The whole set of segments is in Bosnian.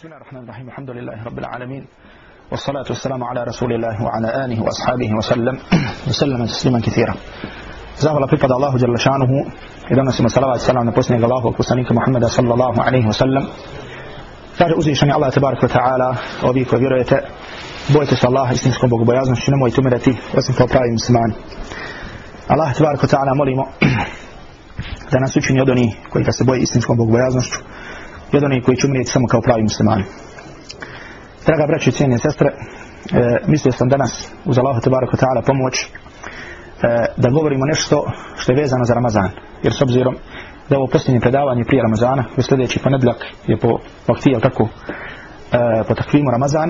بسم الله الرحمن الرحيم الحمد لله رب العالمين والصلاة والسلام على رسول الله وعلى آله وأصحابه وسلم وسلم تسليما كثيرا Zahvala pripada Allahu Đalla šanuhu i donosimo salavat i salam na posljednjeg Allahu poslanika Muhammeda sallallahu alaihi wa sallam. Kaže uzvišeni Allah tabarak wa ta'ala, ovi koji vjerujete, bojite se Allaha istinskom bogobojaznošću, nemojte umirati osim kao pravi muslimani. Allah tabarak wa ta'ala molimo da nas učini od onih koji ga se boje istinskom bogobojaznošću i od onih koji će umrijeti samo kao pravi muslimani. Draga braći i cijene sestre, e, mislio sam danas uz Allahu tabarak ta'ala pomoć E, da govorimo nešto što je vezano za Ramazan. Jer s obzirom da ovo posljednje predavanje prije Ramazana, u sljedeći ponedljak je po vakti, jel tako, e, po takvimu Ramazan,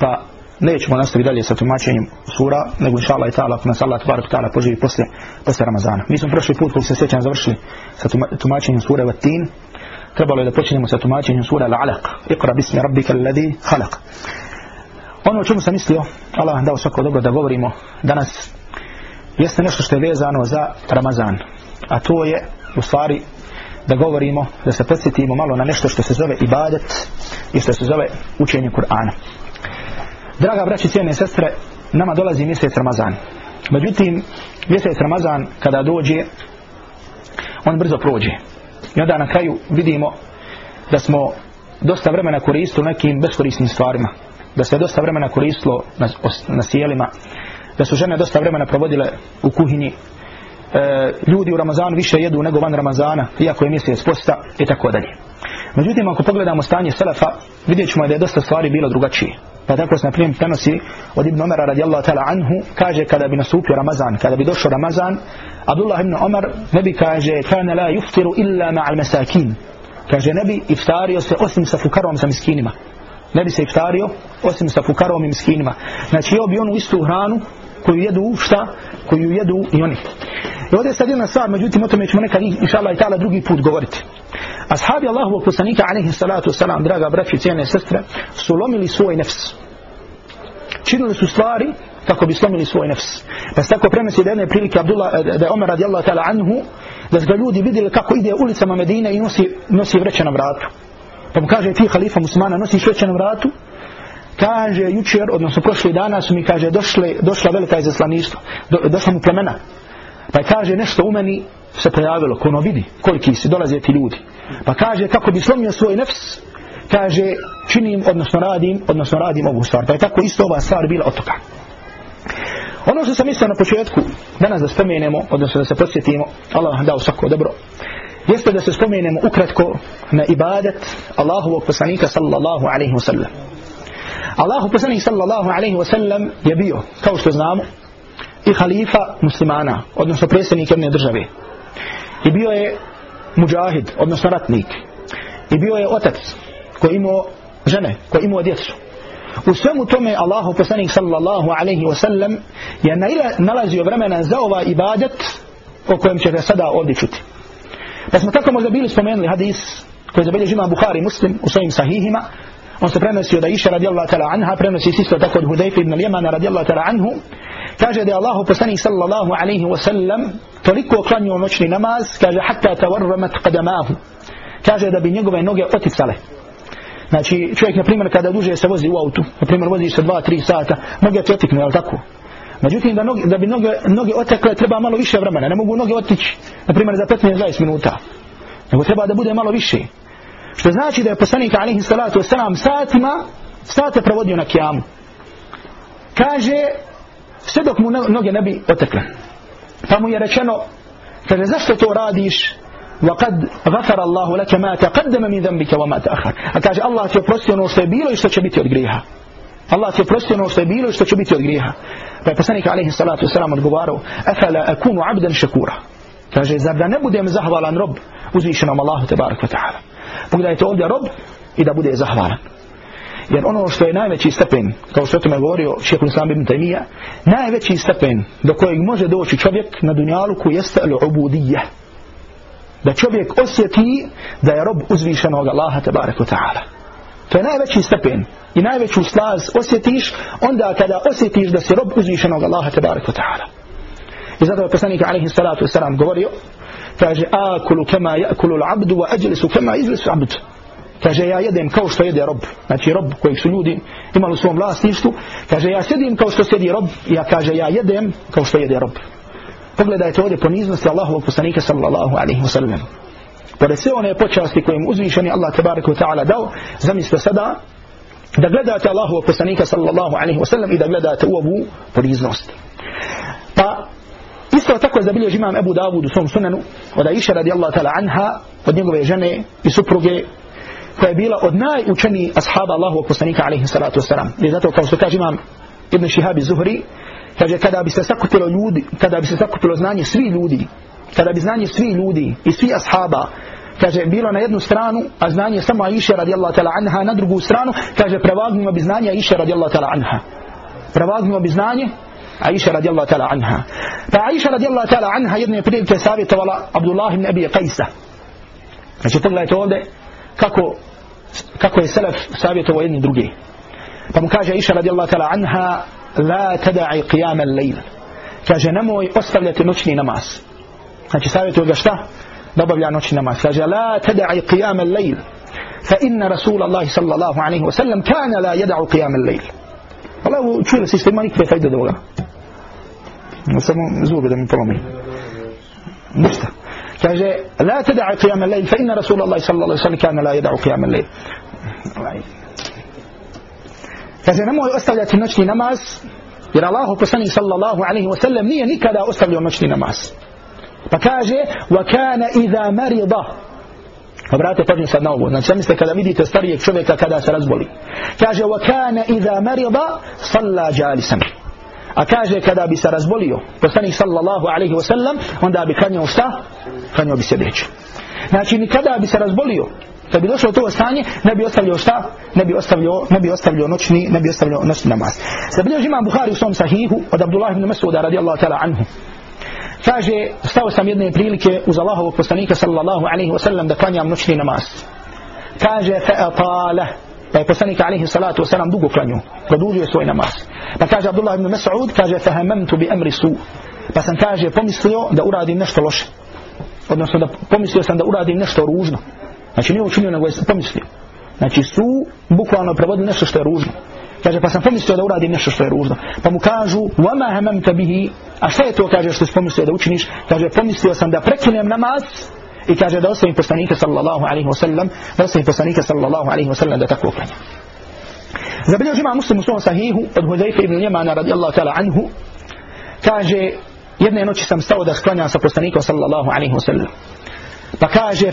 pa nećemo nastaviti dalje sa tumačenjem sura, nego inša Allah i ta'ala, ako nas Allah tbarak ta'ala poživi posle, posle Ramazana. Mi smo prošli put koji se sjećam završili sa tumačenjem sura Vatin, trebalo je da počinjemo sa tumačenjem sura Al-Alaq, Iqra bismi rabbika alladhi khalaq. Ono o čemu sam mislio, Allah vam dao svako dobro da govorimo danas jeste nešto što je vezano za Ramazan. A to je u stvari da govorimo, da se podsjetimo malo na nešto što se zove ibadet i što se zove učenje Kur'ana. Draga braći, cijene sestre, nama dolazi mjesec Ramazan. Međutim, mjesec Ramazan kada dođe, on brzo prođe. I onda na kraju vidimo da smo dosta vremena koristili nekim beskorisnim stvarima. Da se dosta vremena koristilo na, na sjelima, da su žene dosta vremena provodile u kuhinji. E, ljudi u Ramazanu više jedu nego van Ramazana iako je mjesec posta i tako dalje. Međutim ako pogledamo stanje Selefa vidjet ćemo da je dosta stvari bilo drugačije pa tako se na primjer prenosi od Ibn Omara radijallahu ta'ala anhu kaže kada bi nastupio Ramazan kada bi došao Ramazan Abdullah ibn Omar ne bi kaže kana la yuftiru illa ma'al masakin kaže ne bi iftario se osim sa fukarom sa miskinima ne bi se iftario osim sa fukarom i miskinima znači jeo bi onu istu hranu koju jedu šta? Koju jedu i oni. I ovdje je sad jedna stvar, međutim o tome ćemo nekad inša Allah i ta'ala drugi put govoriti. Ashabi Allahovog poslanika alaihi salatu wasalam, draga braći i cijene sestre, su lomili svoj nefs. Činili su stvari kako bi slomili svoj nefs. Pa se tako prenosi da jedne prilike Abdullah, eh, da je Omer radijallahu ta'ala anhu, da su ga ljudi vidjeli kako ide ulicama Medine i nosi, nosi vreće na vratu. Pa mu kaže ti halifa muslimana nosiš vreće na vratu? kaže jučer, odnosno prošli dana su mi kaže došle, došla velika izaslaništva, do, došla mu plemena. Pa kaže nešto u meni se pojavilo, ko ono vidi koliki si dolaze ti ljudi. Pa kaže kako bi slomio svoj nefs, kaže činim, odnosno radim, odnosno radim ovu stvar. Pa je tako isto ova stvar bila od toga. Ono što sam mislio na početku, danas da spomenemo, odnosno da se posjetimo, Allah vam dao svako dobro, jeste da se spomenemo ukratko na ibadet Allahovog poslanika sallallahu alaihi wa sallam. Allahu poslanik sallallahu alaihi wa sallam je bio, kao što znamo, i halifa muslimana, odnosno predsjednik jedne države. I bio je muđahid, odnosno ratnik. I bio je otac koji imao žene, koji imao djecu. U svemu tome Allahu poslanik sallallahu alaihi wa sallam je nalazio vremena za ova ibadet o kojem ćete sada ovdje čuti. Pa smo tako možda bili spomenuli hadis koji zabilježi ima Bukhari muslim u svojim sahihima on se prenosi od Aisha radijallahu ta'ala anha, prenosi isto tako od Hudayfa ibn Lijemana radijallahu ta'ala anhu, kaže da je Allahu poslanik sallallahu alaihi wa sallam toliko klanio noćni namaz, kaže hatta tawarramat qadamahu, kaže da bi njegove noge oticale. Znači čovjek na primjer kada duže se vozi u autu, na primjer vozi se 2-3 sata, noge ti otiknu, je tako? Međutim, da, noge, da bi noge, noge otekle treba malo više vremena, ne mogu noge otići, na primjer za 15-20 minuta, nego treba da bude malo više. Što znači da je poslanik alaihi salatu wasalam satima, sate provodio na kijamu. Kaže, sve dok mu noge ne bi otekle. Pa mu je rečeno, kaže, zašto to radiš? وقد غفر الله لك ما تقدم من ذنبك وما تأخر a kaže Allah ti oprostio ono što je bilo i što će biti od grijeha Allah ti oprostio ono što je bilo i što će biti od grijeha pa je poslanik alaihi salatu wasalam odgovarao afala akunu abdan šakura kaže zar da ne budem zahvalan rob uzvišenom Allahu tebarak wa ta'ala pogledajte ovdje rob i da bude zahvalan. Jer ono što je najveći stepen, kao što je tome govorio šehol Islam ibn Taymiyyah, najveći stepen do kojeg može doći čovjek na dunjaluku jeste al-ubudiyah. Da čovjek osjeti da je rob uzvišenog Allaha tabaraka ta'ala. To je najveći stepen i najveću slaz osjetiš onda kada osjetiš da si rob uzvišenog Allaha tabaraka ta'ala. I zato je poslanik alaihi salatu wasalam govorio kaže akulu kema yakulu al-abdu wa ajlisu kema yajlisu al-abd kaže ja jedem kao što jede rob znači rob kojeg su ljudi imali u svom vlasništvu kaže ja sedim kao što sedi rob ja kaže ja jedem kao što jede rob pogledajte ovdje poniznosti Allahovog poslanika sallallahu alaihi wa sallam pored sve one počasti koje im uzvišeni Allah tabaraka ta'ala dao zamislite sada da gledate Allahovog poslanika sallallahu alaihi wa sallam i da gledate u ovu poniznost pa isto tako je zabilježi imam Ebu Davud u svom sunanu od Aisha radijallahu ta'ala anha od njegove žene i supruge koja je bila od najučenijih ashaba Allahovog poslanika alaihi salatu wasalam. I zato kao što kaže imam Ibn Shihabi Zuhri, kaže kada bi se sakupilo ljudi, kada bi se sakupilo znanje svi ljudi, kada bi znanje svi ljudi i svi ashaba kaže bilo na jednu stranu a znanje samo Aisha radijallahu ta'ala anha na drugu stranu kaže prevagnimo bi znanje Aisha radijallahu ta'ala anha prevagnimo bi znanje Aisha radijallahu ta'ala anha pa Aisha radijallahu ta'ala anha jedne prilike savjetovala Abdullah ibn Abi Qajsa znači pogledajte ovdje kako kako je selef savjetovao jedni drugi pa mu kaže Aisha radijallahu ta'ala anha la tada'i qiyam al-layl kaže nemoj ostavljati noćni namaz znači savjetuje ga šta da obavlja noćni namaz kaže la tada'i qiyam al-layl fa inna rasul Allah sallallahu alaihi wa sallam kana la yada'u qiyam al-layl Allah čuli se što ima nikakve fajde od ovoga samo zube da mi polomi ništa kaže la tada'i qiyam al-layl fa inna rasul Allah sallallahu alaihi wa sallam kana la yada'u qiyam al-layl kaže nemoj ostavljati noćni namaz jer Allahu poslanik sallallahu alaihi wa sallam nije nikada ostavljao noćni namaz pa kaže wa kana idha marida Obrate pažnju sad na ovo. Znači, zamislite kada vidite starijeg čovjeka kada se razboli. Kaže, wa kana idha marida salla jalisan. A kaže, kada bi se razbolio, poslanik sallallahu alaihi wa sallam, onda bi klanjao šta? Klanjao bi sjedeći. Znači, nikada bi se razbolio, kad bi došlo to stanje, ne bi ostavljao šta? Ne bi ostavljao, ne bi ostavljao noćni, ne bi ostavljao noćni namaz. Zabilježi imam Buhari u svom sahihu od Abdullah ibn Mas'uda radijallahu ta'ala anhu. Kaže, stao sam jedne prilike uz Allahovog poslanika sallallahu alaihi wasallam da klanjam noćni namaz. Kaže, fa'atala, pa je poslanik alaihi salatu wasallam dugo klanju, produžuje svoj namaz. Pa kaže Abdullah ibn Mas'ud, kaže, fahamamtu bi amri su. Pa sam kaže, pomislio da uradim nešto loše. Odnosno da pomislio sam da uradim nešto ružno. Znači nije učinio nego je pomislio. Znači su bukvalno prevodili nešto što je ružno. Kaže pa sam pomislio da uradim nešto što je ružno. Pa mu kažu وَمَا هَمَمْتَ بِهِ A šta je to kaže što si pomislio da učiniš? Kaže pomislio sam da prekinem namaz i kaže da ostavim poslanika sallallahu alaihi wa sallam da ostavim poslanika sallallahu alaihi wa sallam da tako klanja. Zabilio žima muslim u svom sahihu od Hudejfe ibn Ljemana radijallahu ta'ala anhu kaže jedne noći sam stao da sklanjam sa poslanikom sallallahu alaihi wa sallam pa kaže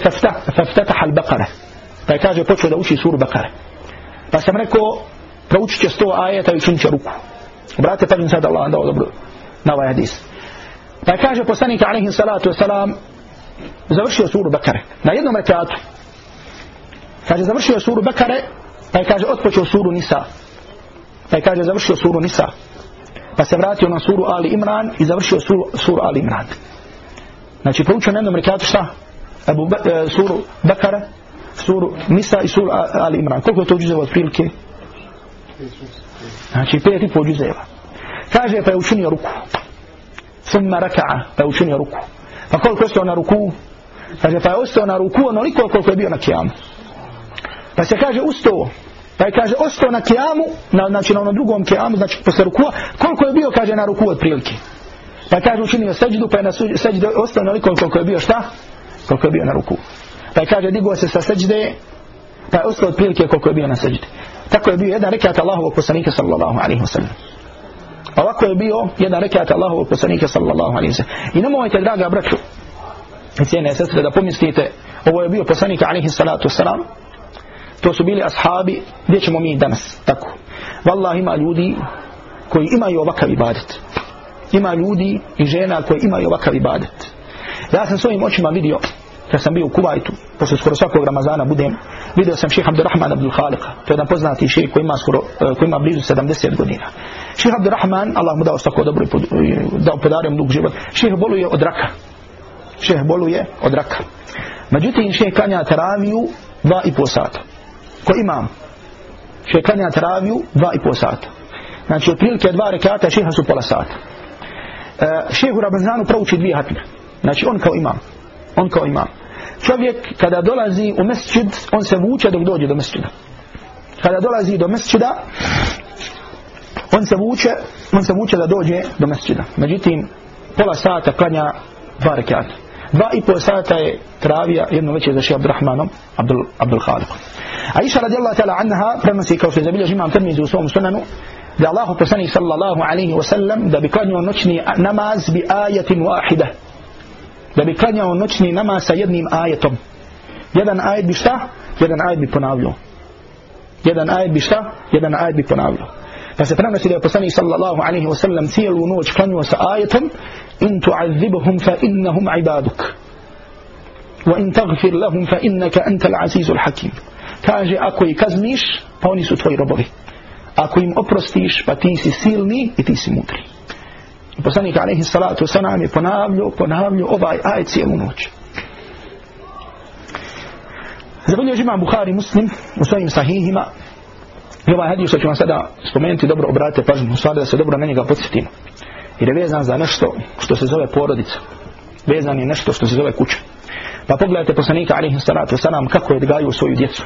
faftataha al-baqara pa je kaže počeo da uči suru Bakare pa sam rekao proučit će sto ajeta i učinit će ruku brate pažnju sad Allah dao dobro na ovaj hadis pa kaže poslanik alaihi salatu wasalam završio suru Bekare. na jednom rekatu kaže završio suru Bekare, pa je kaže otpočeo suru Nisa pa je kaže završio suru Nisa pa se vratio na suru Ali Imran i završio suru, suru Ali Imran znači proučio na jednom rekatu šta Abu e, suru Bekare, suru Nisa i suru Ali Imran. Koliko je to džuzeva od prilike? Znači pet i po džuzeva. Kaže pa je učinio ruku. Summa raka'a pa je učinio ruku. Pa koliko je ostao na ruku? Kaže pa je ostao na ruku onoliko koliko je bio na kijamu. Pa se kaže ustao. Pa je kaže ostao na kijamu, na, znači na onom drugom kijamu, znači posle rukua, koliko je bio kaže na ruku od prilike. Pa kaže učinio seđdu, pa je na seđdu ostao onoliko koliko je bio šta? koliko je bio na ruku. Pa je kaže, digao se sa seđde, pa je ostao otprilike koliko je bio na seđde. Tako je bio jedan rekat Allahovog poslanika sallallahu alaihi wa sallam. Ovako je bio jedan rekat Allahov poslanika sallallahu alaihi wa sallam. I nemojte, draga braću, i cijene sestre, da pomislite, ovo je bio poslanik alaihi salatu wasalam, to su bili ashabi, gdje ćemo mi danas, tako. Wallah ima ljudi koji imaju ovakav ibadet. Ima ljudi i žena koji imaju ovakav ibadet. Ja sam svojim očima vidio, kad sam bio u Kuvajtu, posle skoro svakog Ramazana budem, vidio sam šeha Abdurrahman Abdul Khaliqa, to je jedan poznati šeha koji ima, skoro, e, koji ima blizu 70 godina. Šeha Abdurrahman, Allah mu dao tako dobro i dao podario mu dug život, šeha boluje od raka. Šeha boluje od raka. Međutim, šeha klanja teraviju dva i pol sata. Ko imam? Šeha klanja teraviju dva i pol sata. Znači, otprilike dva rekata šeha su pola sata. Uh, šehu Ramazanu prouči dvije hatme. Znači on kao imam. On kao imam. čovjek kada dolazi u mesčid, on se vuče dok dođe do mesčida. Kada dolazi do mesčida, on se vuče, on se vuče da dođe do mesčida. Međutim, pola sata klanja dva rekiata. Dva i pol sata je travija jedno veće za še Abdurrahmanom, Abdul, Abdul Khaliq. A iša radijallahu ta'ala anha prenosi kao što je zabilježi imam termizi u svom sunanu, da Allahu poslanik sallallahu alaihi wa sallam da bi klanjao noćni namaz bi ajetin wahida. Da bi klanjao noćni namaz sa jednim ajetom. Jedan ajet bi šta? Jedan ajet bi ponavljao. Jedan ajet bi šta? Jedan ajet bi ponavljao. Pa se prenosi da je poslanik sallallahu alaihi wa sallam cijelu noć klanjao sa ajetom in tu'azibuhum fa innahum ibaduk. Wa in tagfir lahum fa innaka anta al-azizul hakim. Kaže ako ih kazniš, pa oni su tvoji robovi ako im oprostiš, pa ti si silni i ti si mudri. I poslanik alaihi salatu sa nam je ponavljio, ponavljio ovaj aj cijelu noć. Zavolio je imam Bukhari muslim u svojim sahihima i ovaj hadis što ću vam sada spomenuti dobro obratite pažnju, stvari da se dobro na njega podsjetimo. Jer je vezan za nešto što se zove porodica. Vezan je nešto što se zove kuća. Pa pogledajte poslanika alaihi salatu sa nam kako je odgajio svoju djecu.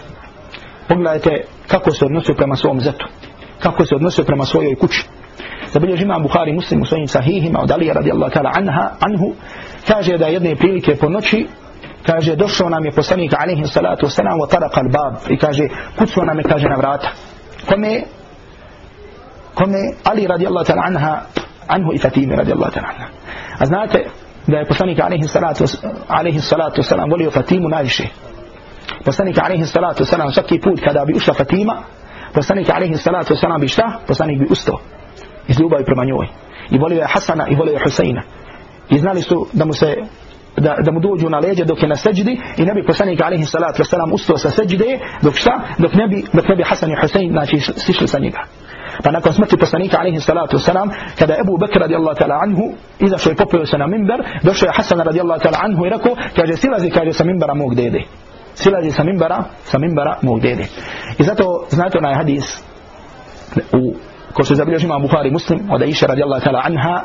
Pogledajte kako se odnosio prema svom zetu kako se odnosio prema svojoj kući. Zabilježi imam Buhari muslim u svojim sahihima od Alija radijallahu ta'ala anha, anhu, kaže da jedne prilike po noći, kaže došao nam je poslanik alaihi salatu wasalam wa taraq al bab i kaže kucao nam je kaže na vrata. Kome? Kome? Ali radijallahu ta'ala anha, anhu i Fatime radijallahu ta'ala anha. A znate da je poslanik alaihi salatu, alaihi salatu wasalam volio Fatimu najviše. Poslanik alaihi salatu wasalam svaki put kada bi ušla Fatima, poslanik alaihi salatu wasalam bi šta? Poslanik bi ustao iz ljubavi prema njoj. I volio je Hasana i volio je Huseina. I znali su da mu se da, da mu dođu na leđe dok je na seđdi i ne bi poslanik alaihi salatu wasalam ustao sa seđde dok šta? Dok ne bi, dok ne bi Hasan i Husein znači sišli sa njega. Pa nakon smrti poslanika alaihi salatu wasalam kada je Ebu Bekr radijallahu ta'ala anhu izašao i popio se na mimber došao je Hasan radijallahu ta'ala anhu i rekao kaže silazi kaže sa mimbera mog dede silazi sa mimbara, sa mimbara mog dede. I zato znate onaj hadis u ko se zabilježi ima Buhari muslim od Aisha radijallahu ta'ala anha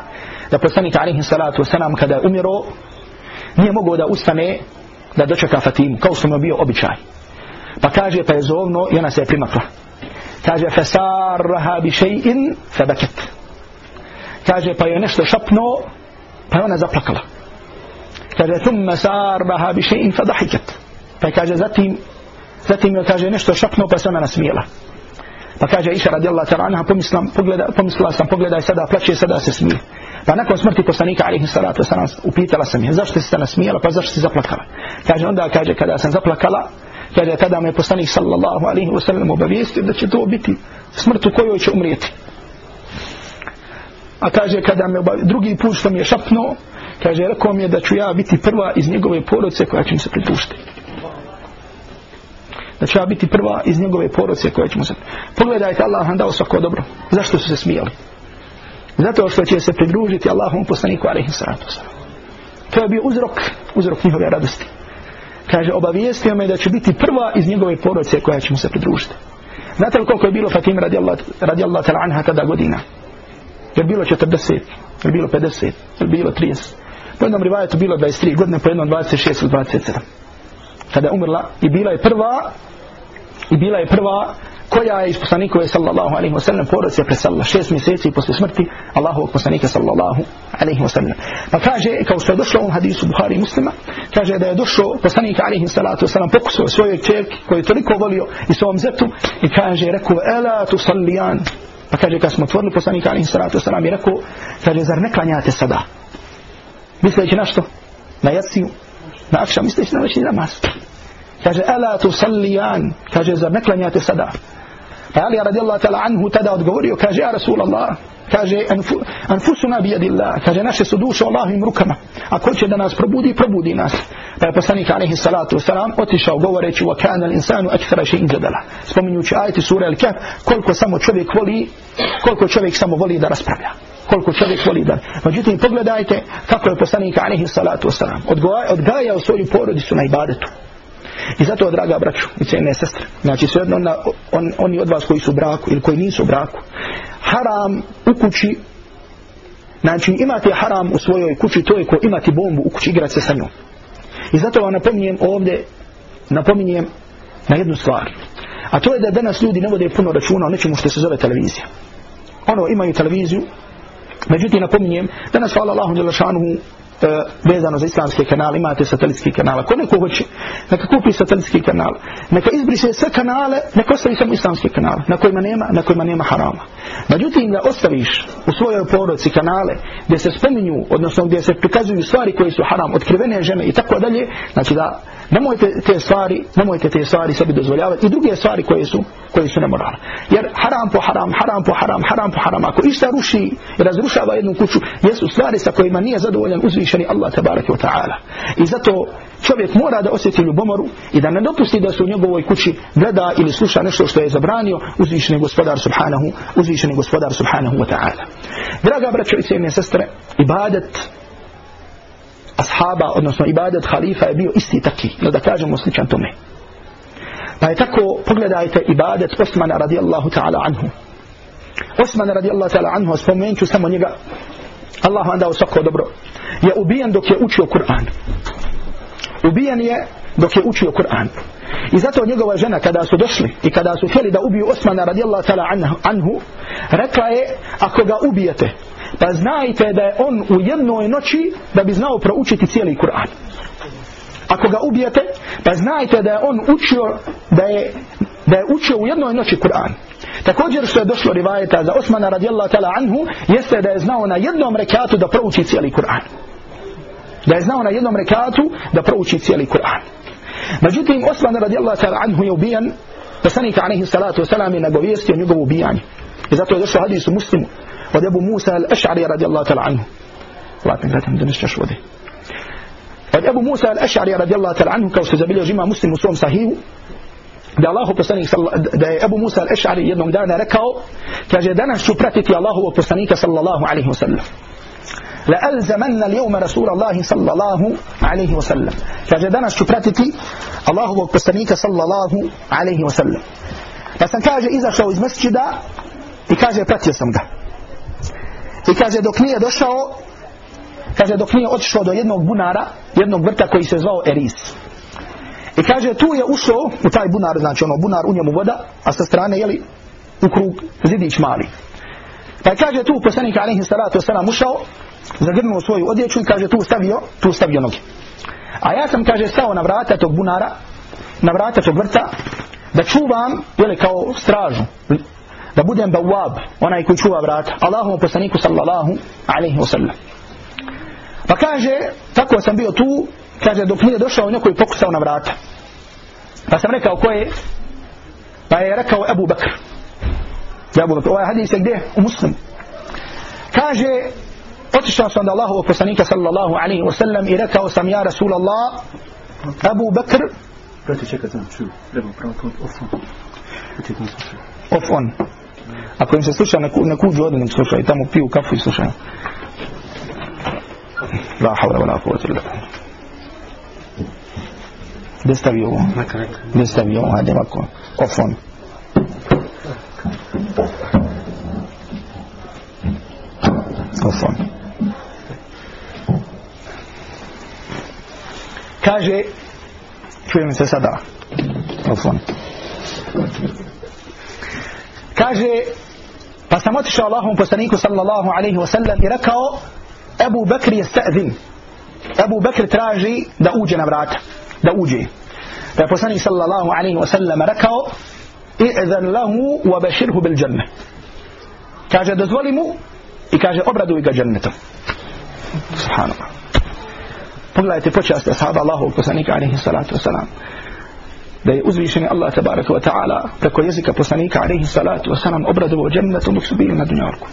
da poslanik alaihi salatu wasalam kada je umiro nije mogao da ustane da dočeka Fatimu kao što mu bio običaj. Pa kaže pa je zovno i ona se je primakla. Kaže fasarraha bi shay'in fabakat. Kaže pa je nešto šapno pa je ona zaplakala. Kaže thumma sarraha bi shay'in fadahikat. Pa kaže zatim zatim je kaže nešto šapnuo pa se ona nasmijela. Pa kaže Iša radijallahu ta'ala anha pomisla, pogleda, pomislila sam pogledaj sada plače sada se smije. Pa nakon smrti poslanika alejhi salatu vesselam upitala sam je zašto si se nasmijala, pa zašto si zaplakala. Kaže onda kaže kada sam zaplakala kaže tada me poslanik sallallahu alejhi ve sellem obavijestio da će to biti smrt u kojoj će umrijeti. A kaže kada me obav... drugi put što mi je šapnuo kaže rekao mi je da ću ja biti prva iz njegove porodice koja će mi se pridružiti da će biti prva iz njegove porodice koja ćemo se... Pogledajte, Allah vam dao svako dobro. Zašto su se smijali? Zato što će se pridružiti Allahom poslaniku alaihi sallatu To je bio uzrok, uzrok njihove radosti. Kaže, obavijestio me da će biti prva iz njegove porodice koja će mu se pridružiti. Znate li koliko je bilo Fatima radijallahu radi ta'la anha tada godina? Je bilo 40, je bilo 50, je bilo 30. Po jednom rivajetu bilo 23 godine, po jednom 26 ili 27 kada je umrla i bila je prva i bila je prva koja je iz poslanikove sallallahu alaihi wa sallam porodice preselila. Šest mjeseci posle smrti Allahovog poslanika sallallahu alaihi wa sallam. Pa kaže kao što je došlo u hadisu Buhari i muslima kaže da je došao poslanik alaihi salatu wa sallam pokusao svojoj čerki koji je toliko volio i svom zetu i kaže rekao ela tu sallijan. Pa kaže kad smo otvorili poslanika alaihi salatu wa sallam i rekao kaže zar ne klanjate sada? Misleći na što? Na jaciju? Na akšam misleći na veći namaz kaže ala tu sallijan kaže zar ne klanjate sada pa Ali radijallahu ta'ala anhu tada odgovorio kaže ja Rasulallah kaže anfusuna bi yadillah kaže naše su duše Allahovim rukama a ko će da nas probudi probudi nas pa je poslanik alejhi salatu vesselam otišao govoreći wa kana al-insanu akthara shay'in jadala spominjući ajeti sure al-kahf koliko samo čovjek voli koliko čovjek samo voli da raspravlja koliko čovjek voli da međutim pogledajte kako je poslanik alejhi salatu vesselam odgajao svoju porodicu na ibadetu I zato, draga braću i cijene sestre, znači sve jedno on, oni od vas koji su u braku ili koji nisu u braku, haram u kući, znači imate haram u svojoj kući, to je ko imati bombu u kući, igrati se sa njom. I zato vam napominjem ovdje, napominjem na jednu stvar. A to je da danas ljudi ne vode puno računa o nečemu što se zove televizija. Ono, imaju televiziju, međutim napominjem, danas hvala Allahu Đelešanuhu, e, vezano za islamske kanale, imate satelitski kanala. Ko neko hoće, neka kupi satelitski kanal, neka izbriše sve kanale, neka ostavi samo islamske kanale, na kojima nema, na kojima nema harama. Međutim, da ostaviš u svojoj porodci kanale gdje se spominju, odnosno gdje se prikazuju stvari koje su haram, otkrivene žene i tako dalje, znači da nemojte te stvari, nemojte te stvari sebi dozvoljavati i druge stvari koje su, koje su nemoralne. Jer haram po haram, haram po haram, haram po haram, ako išta ruši i razrušava jednu kuću, jesu stvari sa kojima nije zadovoljan uzvišeni Allah tabaraka wa ta'ala. I zato čovjek mora da osjeti ljubomoru i da ne dopusti da se u njegovoj kući gleda ili sluša nešto što je zabranio uzvišeni gospodar subhanahu, uzvišeni gospodar subhanahu wa ta'ala. Draga braćo i cijene sestre, ibadet ashaba, odnosno ibadet halifa je bio isti taki, no da kažemo sličan tome. Pa je tako, pogledajte ibadet Osmana radijallahu ta'ala anhu. Osman radijallahu ta'ala anhu, spomenut ću samo njega, Allah vam dao svako dobro, je ubijen dok je učio Kur'an. Ubijen je dok je učio Kur'an. I zato njegova žena kada su došli i kada su htjeli da ubiju Osmana radijallahu ta'ala anhu, rekla je, ako ga ubijete, pa znajte da je on u jednoj noći da bi znao proučiti cijeli Kur'an. Ako ga ubijete, pa znajte da je on učio da je, da je učio u jednoj noći Kur'an. Također što je došlo rivajeta za Osmana radijallahu ta'ala anhu, jeste da je znao na jednom rekatu da prouči cijeli Kur'an. Da je znao na jednom rekatu da prouči cijeli Kur'an. Međutim, Osman radijallahu ta'la anhu je ubijan, poslanika alaihi salatu wasalam je nagovijestio njegovu ubijanje. I zato je došlo hadis u وده أبو موسى الأشعري رضي الله تعالى عنه. لكن لا تمدنش تشوى ده وده أبو موسى الأشعري رضي الله تعالى عنه كو سزبيل جمع مسلم مسلم صحيح. ده الله بسنة صلى ده أبو موسى الأشعري يدنم دعنا ركو كاجه دانا شبرتك الله بسنة صلى الله عليه وسلم. لألزمن اليوم رسول الله صلى الله عليه وسلم. كاجه دانا شبرتك الله بسنة صلى الله عليه وسلم. بس كاجه إذا شو إز مسجد إكاجه برتي سمده I kaže dok nije došao, kaže dok nije otišao do jednog bunara, jednog vrta koji se zvao Eris. I kaže tu je ušao u taj bunar, znači ono bunar u njemu voda, a sa strane jeli u krug zidić mali. Pa kaže tu poslanik alaihi salatu wasalam ušao, zagrnuo svoju odjeću i kaže tu stavio, tu stavio noge. A ja sam kaže stao na vrata tog bunara, na vrata tog vrta, da čuvam, jeli kao stražu, da budem bawab, onaj koji čuva vrata, Allahom poslaniku sallallahu alaihi wa sallam. Pa kaže, tako sam bio tu, kaže, dok nije došao neko i pokusao na vrata. Pa sam rekao ko je? Pa je rekao Abu Bakr. Ja Abu Bakr, ovaj hadis je gdje? U muslim. Kaže, otišao sam da Allahovog poslanika sallallahu alaihi wa sallam i rekao sam ja Rasulallah, Abu Bakr, Brate, čekaj, znam, čuju. Treba pravo to off on. Off on. Ako im se sluša, neku, neku uđu odem slušaju, tamo piju kafu i slušaju. La havla wala kuvvete illa billah. Gdje stavi ovo? Gdje stavi ovo? Hajde ovako. Off on. Off on. Kaže, čujem se sada. Off on. Kaže, pa sam otišao Allahom poslaniku sallallahu alaihi wa sallam i rekao, Ebu Bekr je sta'zin. Ebu Bekr traži da uđe na vrata. Da uđe. Pa je poslanik sallallahu alaihi wa sallam rekao, i'zan lahu wa bashirhu bil džanne. Kaže, dozvoli mu i kaže, obraduj ga džennetom. Subhanallah. Pogledajte počasti ashaba Allahovog poslanika alaihi salatu wa sallam da je uzvišeni Allah tabaraka wa ta'ala preko jezika poslanika alaihi salatu wa salam obradovo džennetom dok su bili na dunjalku.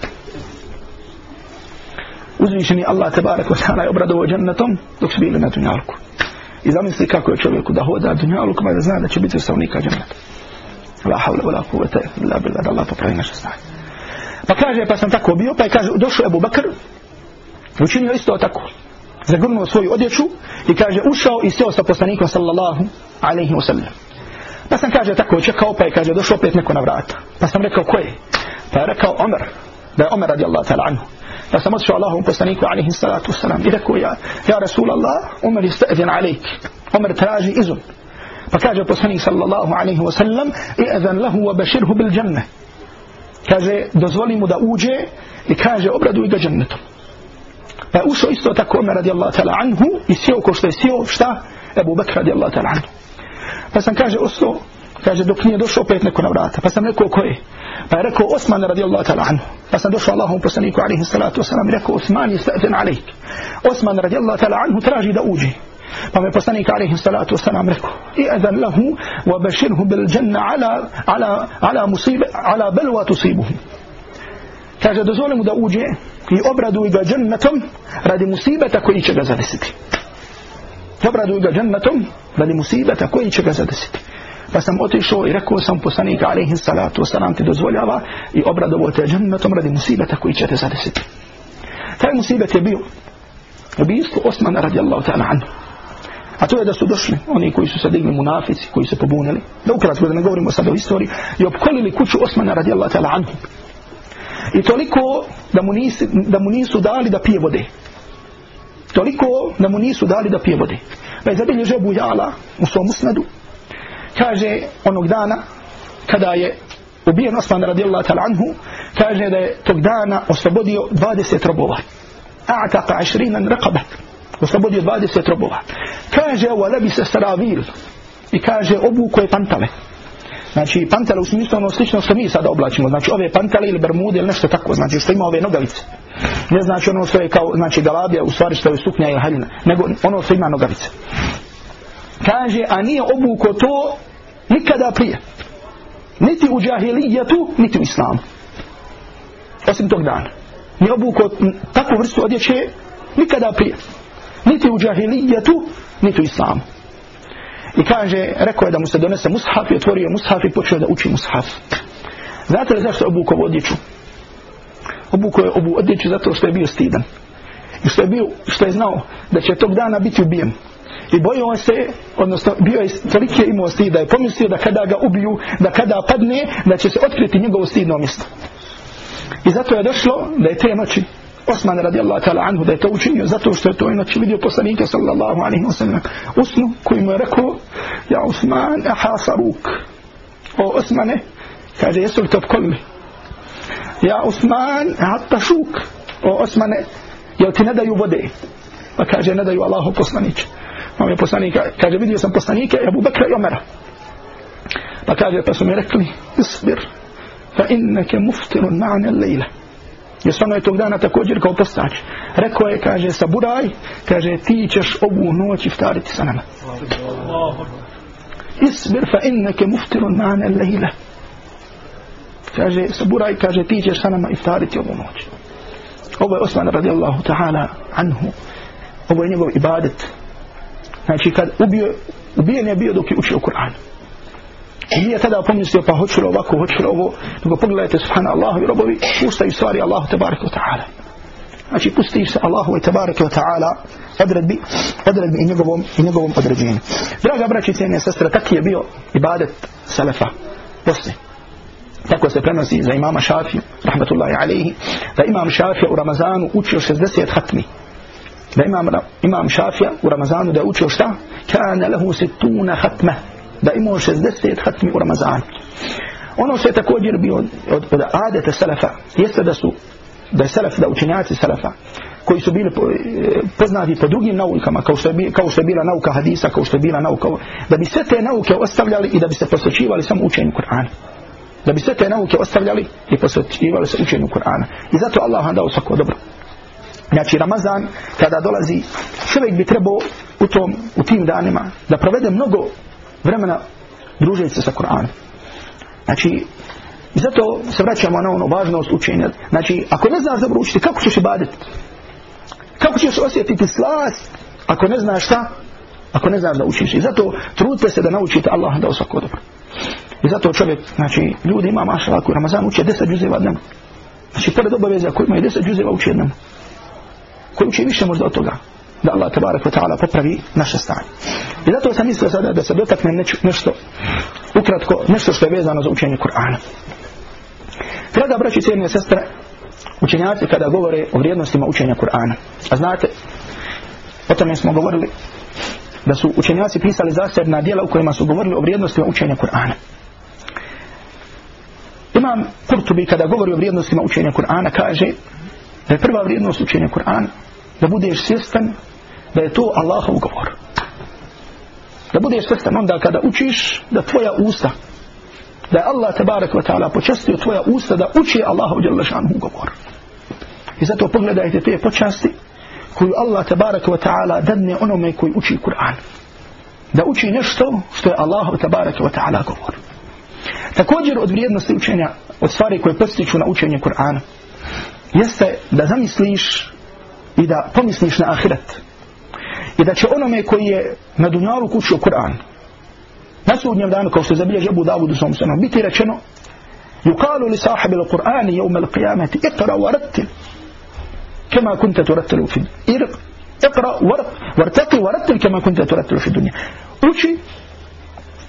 Uzvišeni Allah tabaraka wa ta'ala je obradovo džennetom dok su bili na dunjalku. I zamisli kako je čovjeku da hoda dunjalku pa da zna da će biti ustavnika dženneta. La havla la kuvvete illa bila, da Allah popravi naše stanje. Pa kaže pa sam tako bio pa je kaže došao Abu Bakr učinio isto tako zagrnuo svoju odjeću i kaže ušao i seo sa poslanikom sallallahu alaihi wasallam. Pa sam kaže tako čekao pa je kaže došao opet neko na vrata. Pa sam rekao ko je? Pa je rekao Omer, da je Omer radijallahu ta'ala anhu. Pa sam otišao Allahom poslaniku alaihi salatu wasalam i rekao ja, ja Rasul Allah, Omer istezin alejk. Omer traži izun. Pa kaže poslanik sallallahu alaihi wasallam, i'zan lahu wa bashirhu bil džanne. Kaže, dozvoli mu da uđe i kaže, obraduj ga džennetom. Pa je ušao isto tako radi radijallahu ta'ala anhu i sjeo ko što je sjeo, šta? Ebu Bekr radijallahu ta'ala anhu. Pa sam kaže, ostao, kaže, dok nije došao opet neko na vrata. Pa sam rekao, ko je? Pa je rekao Osman radijallahu ta'ala anhu. Pa sam došao Allahom poslaniku alaihi salatu wasalam i rekao Osman je sta'zin alaik. Osman radijallahu ta'ala anhu traži da uđe. Pa me poslanik alaihi salatu wasalam rekao i'adan lahu wa beširhu bil janna ala, ala, ala, musibe, ala belva tusibuhu. Kaže dozvoli mu da uđe i obraduj ga džennetom radi musibeta koji će ga zadesiti. Obraduj ga džennetom radi musibeta koji će ga zadesiti. Pa sam otišao i rekao sam poslanika alaihi salatu wasalam ti dozvoljava i obradovo te džennetom radi musibeta koji će te zadesiti. Taj musibet je bio ubijstvo Osmana radijallahu ta'ala anhu. A to je da su došli oni koji su se digli munafici, koji se pobunili. Da ukratko da ne govorimo sad o istoriji. I opkolili kuću Osmana radijallahu ta'ala anhu. I toliko da mu, nisu, da mu nisu dali da pije vode. Toliko da mu nisu dali da pije vode. Pa je zabilježio Bujala u svom usnadu kaže onog dana kada je ubijen Osman radijallahu ta'ala anhu kaže da je tog dana oslobodio 20 robova. A'taqa 20 raqaba oslobodio 20 robova. Kaže wa labisa saravil. I kaže obuko je pantale. Znači, pantale u smislu ono slično što mi sada oblačimo. Znači, ove pantale ili bermude ili nešto tako. Znači, što ima ove nogavice. Ne znači ono što je kao, znači, galabija, u stvari što je suknja ili haljina. Nego ono što ima nogavice kaže, a nije obuko to nikada prije. Niti u džahilijetu, niti u islamu. Osim tog dana. Nije obuko takvu vrstu odjeće nikada prije. Niti u džahilijetu, niti u islamu. I kaže, rekao je da mu se donese mushaf i otvorio mushaf i počeo da uči mushaf. Znate li zašto obuko ovu odjeću? Obukao je obu odjeću zato što je bio stidan. I što je, bio, što je znao da će tog dana biti ubijen i bojio se, odnosno bio je tolike imao stida da je pomislio da kada ga ubiju, da kada padne, da će se otkriti njegovo stidno mjesto. I zato je došlo da je te noći Osman radijallahu ta'ala anhu da je to učinio zato što je to inače vidio poslanika sallallahu alaihi wa sallam. Usnu koji mu je rekao ja Osman ahasaruk. O Osmane kaže jesu li to pkolili? Ja Osman hatta o Osmane jel ti ne daju vode? Pa kaže ne daju Allahu poslaniće Mam je poslanika, kaže vidio sam poslanike Abu Bakra i Omera. Pa kaže pa su mi rekli isbir fa inneke muftirun ma'ane lejla je stvarno je tog dana također kao postač. Rekao je kaže saburaj kaže ti ćeš ovu noć iftariti sa nama. Isbir fa inneke muftirun ma'ane lejle kaže saburaj kaže ti ćeš sa nama iftariti ovu noć. Ovo je Osman radijallahu ta'ala anhu. Ovo je njegov ibadet. Znači kad ubio, ubijen je bio dok je učio Kur'an. I nije tada pomislio pa hoću li ovako, hoću li ovo. Nego pogledajte subhana Allahu i robovi, ustaju stvari Allahu tabaraka wa ta'ala. Znači pustiš se Allahu i tabaraka wa ta'ala odredbi, odredbi i njegovom, i njegovom određenju. Draga braći i cijene sestre, tak je bio ibadet Selefa. Poslije. Tako se prenosi za imama Šafiju, rahmatullahi alaihi, da imam Šafija u Ramazanu učio 60 hatmi da imam, imam šafija u Ramazanu da učio šta? Kana lehu situna hatme. Da imao 60 hatmi u Ramazanu. Ono što je također bio od, od, od adeta Selefa, jeste da su, da je Selef, da učinjaci Selefa, koji su bili e, poznati po drugim naukama, kao što, je, kao što je bila nauka hadisa, kao što je bila nauka, da bi sve te nauke ostavljali i da bi se posvećivali samo učenju Kur'ana. Da bi sve te nauke ostavljali i posvećivali se učenju Kur'ana. I zato Allah vam dao svako dobro. Znači Ramazan kada dolazi čovjek bi trebao u tom u tim danima da provede mnogo vremena druženja sa Kur'anom. Znači zato se vraćamo na ono važnost učenja. Znači ako ne znaš dobro učiti kako ćeš ibaditi? Kako ćeš osjetiti slast ako ne znaš šta? Ako ne znaš da učiš. I zato trudite se da naučite Allah da svako dobro. I zato čovjek, znači ljudi ima mašala koji Ramazan uče 10 džuzeva dnevno. Znači pored obaveza koji imaju 10 džuzeva uče dnevno koji uči više možda od toga da Allah tabarak wa ta'ala popravi naše stanje. I zato sam mislio sada da se dotaknem neč, nešto, ukratko, nešto što je vezano za učenje Kur'ana. Draga braći i sestre, učenjaci kada govore o vrijednostima učenja Kur'ana. A znate, o tome smo govorili, da su učenjaci pisali zasebna dijela u kojima su govorili o vrijednostima učenja Kur'ana. Imam Kurtubi kada govori o vrijednostima učenja Kur'ana kaže da je prva vrijednost učenja Kur'ana da budeš svjestan da je to Allahov govor. Da budeš svjestan onda kada učiš da tvoja usta da je Allah tabarak wa ta'ala počastio tvoja usta da uči Allahov djelašanhu govor. I zato pogledajte te počasti koju Allah tabarak wa ta'ala dadne onome koji uči Kur'an. Da uči nešto što je Allahov tabarak wa ta'ala govor. Također od vrijednosti učenja, od stvari koje postiču na učenje Kur'ana, jeste da zamisliš i da pomisliš na ahiret. I da će onome koji je na dunjalu kućio Kur'an, na sudnjem danu, kao što zabilježe Abu Dawud u svom sanom, biti rečeno, yukalu li sahibi l-Qur'ani jevme l-qiyamati, ikra wa rattil, kema kunte turattilu fi irq, ikra wartaqi wa rattil kema kunte turattilu fi dunja. Uči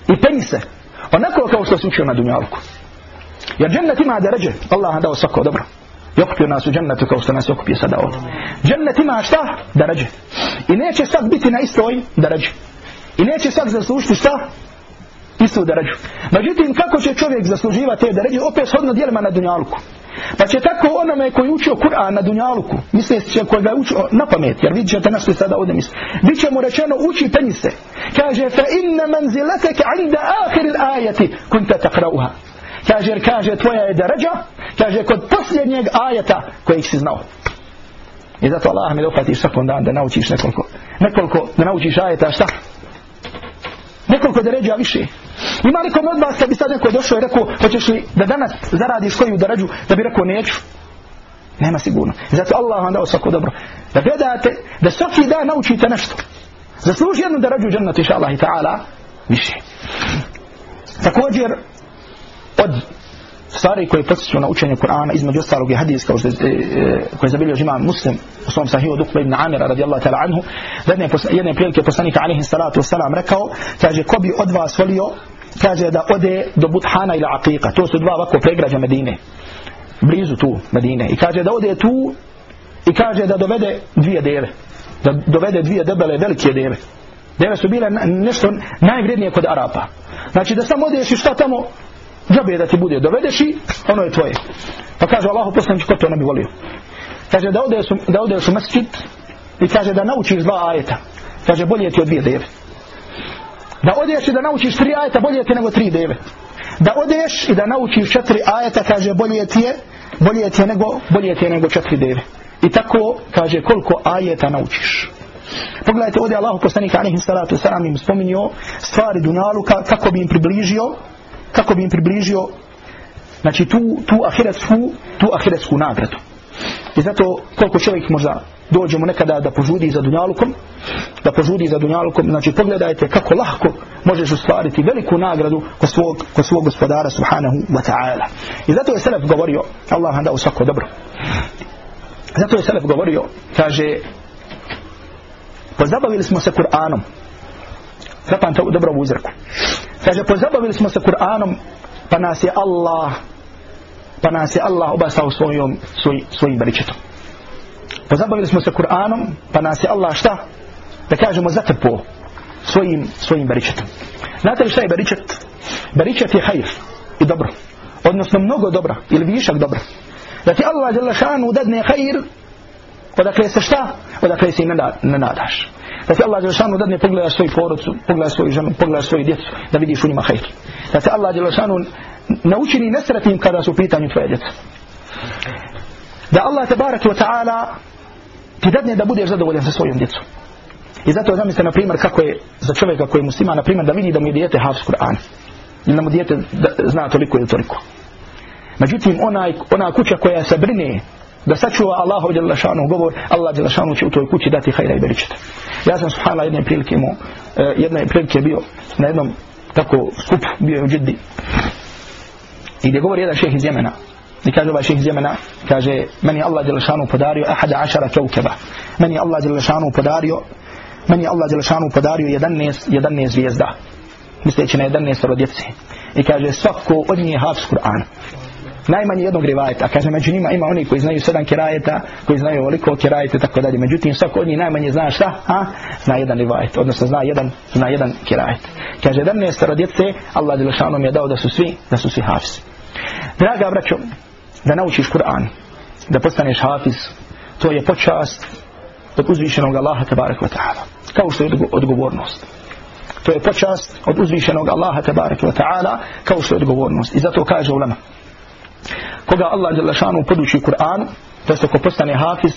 i penji se, onako kao što se učio na dunjalku. Jer džennet ima deređe, Allah dao svako dobro. Jokupio nas u džennetu kao što nas okupio sada ovdje. Džennet ima šta? Darađe. I neće sad biti na istoj darađe. I neće sad zaslužiti šta? Istu darađu. Međutim, kako će čovjek zasluživati te darađe? Opet shodno dijelima na dunjaluku. Pa će tako onome koji učio Kur'an na dunjaluku, misli će koji ga učio na pamet, jer vidjet ćete našli sada ovdje misli. Biće mu rečeno uči penjise. Kaže, fa inna manzilatek inda ahir ajati kunta takrauha. Kaže, jer kaže, tvoja je deređa, kaže, kod posljednjeg ajeta kojeg si znao. I zato Allah mi dopatiš svakom dan da naučiš nekoliko, nekoliko, da naučiš ajeta šta? Nekoliko deređa više. Ima li kom od vas kad bi sad neko došao i rekao, hoćeš li da danas zaradiš koju deređu, da bi rekao neću? Nema sigurno. I zato Allah vam dao svako dobro. Da gledate, da svaki dan naučite nešto. Zasluži jednu deređu džennetu, inša Allah i ta'ala, više. Također, od stvari koje podsjećaju na učenje Kur'ana između ostalog je hadis kao što je, e, e, koji je zabilio džima muslim u svom sahihu Dukba ibn Amira radijallahu ta'ala anhu da jedne, jedne prilike poslanika alihi salatu wasalam rekao kaže ko bi od vas volio kaže da ode do Buthana ili Aqiqa. To su dva ovako pregrađa Medine. Blizu tu Medine. I kaže da ode tu i kaže da dovede dvije deve. Da dovede dvije debele velike deve. Deve su bile nešto najvrednije kod Arapa. Znači da samo odeš i šta tamo džabe da ti bude dovedeš i ono je tvoje. Pa kaže Allahu poslanik ko to ne bi volio? Kaže da odeš, da odeš u mesdžid i kaže da naučiš dva ajeta. Kaže bolje ti od dvije deve. Da odeš i da naučiš tri ajeta bolje ti nego tri deve. Da odeš i da naučiš četiri ajeta kaže bolje ti je bolje ti je nego, bolje ti je nego četiri deve. I tako kaže koliko ajeta naučiš? Pogledajte ovdje Allahu poslanik alejhi salatu selam im spominjao stvari dunaluka kako bi im približio kako bi im približio znači tu, tu ahiretsku tu ahiretsku nagradu. I zato koliko čovjek možda dođemo nekada da požudi za dunjalukom da požudi za dunjalukom znači pogledajte kako lahko možeš ostvariti veliku nagradu kod svog, kod svog gospodara subhanahu wa ta'ala. I zato je Selef govorio Allah vam dao svako dobro. Zato je Selef govorio kaže pozabavili smo se Kur'anom zapamte dobro ovu uzreku Kaže, pozabavili smo se Kur'anom, pa nas je Allah, pa nas je Allah obasao svojom, svoj, svojim beričetom. Pozabavili smo se Kur'anom, pa nas je Allah šta? Da kažemo zatrpo svojim, svojim beričetom. Znate li šta je beričet? Beričet je hajr i dobro. Odnosno mnogo dobra ili višak dobra. Da ti Allah jala šanu dadne hajr, odakle se šta? Odakle se i ne nadaš da ti Allah Đelešanu dadne pogledaš svoju porodcu, pogledaš svoju ženu, pogledaš svoju djecu, da vidiš u njima hajr. Da ti Allah Đelešanu naučini nesretnim kada su u pitanju tvoje djeca. Da Allah te barak wa ta'ala ti dadne da budeš zadovoljan sa svojom djecom. I zato zamislite na primjer kako je za čovjeka koji je muslima na primjer da vidi da mu je dijete hafz Kur'an. Ili da mu dijete zna toliko ili toliko. Međutim, onaj, ona kuća koja se brine da sačuva Allahu dželle šanu govor Allah dželle šanu će u toj kući dati hajra i beričeta ja sam subhanallah jedne prilike mu e, jedne prilike bio na jednom tako skup bio je u Džiddi. I gdje govori jedan šeh iz Jemena. I kaže ovaj šeh iz Jemena kaže meni Allah dželle šanu podario ahada ašara kevkeba. meni Allah dželle šanu podario meni Allah dželle šanu podario 11 11 zvijezda. Misleći na 11 rodjeci. i kaže svako od njih je hafiz Kur'ana najmanje jednog rivajeta, kaže među njima ima oni koji znaju sedam kirajeta, koji znaju ovoliko kirajeta i tako dalje, međutim svako od njih najmanje zna šta, a? zna jedan rivajet, odnosno zna jedan, zna jedan kirajet. Kaže, 11 djece, Allah Đelešanom je dao da su svi, da su svi hafiz. Draga braćo, da naučiš Kur'an, da postaneš hafiz, to je počast od uzvišenog Allaha tabarak wa ta'ala. Kao što je odgovornost. To je počast od uzvišenog Allaha tabarak wa ta'ala kao što je odgovornost. I zato kaže ulema. Koga Allah Đelešanu šanu poduči Kur'an, to se ko postane hafiz,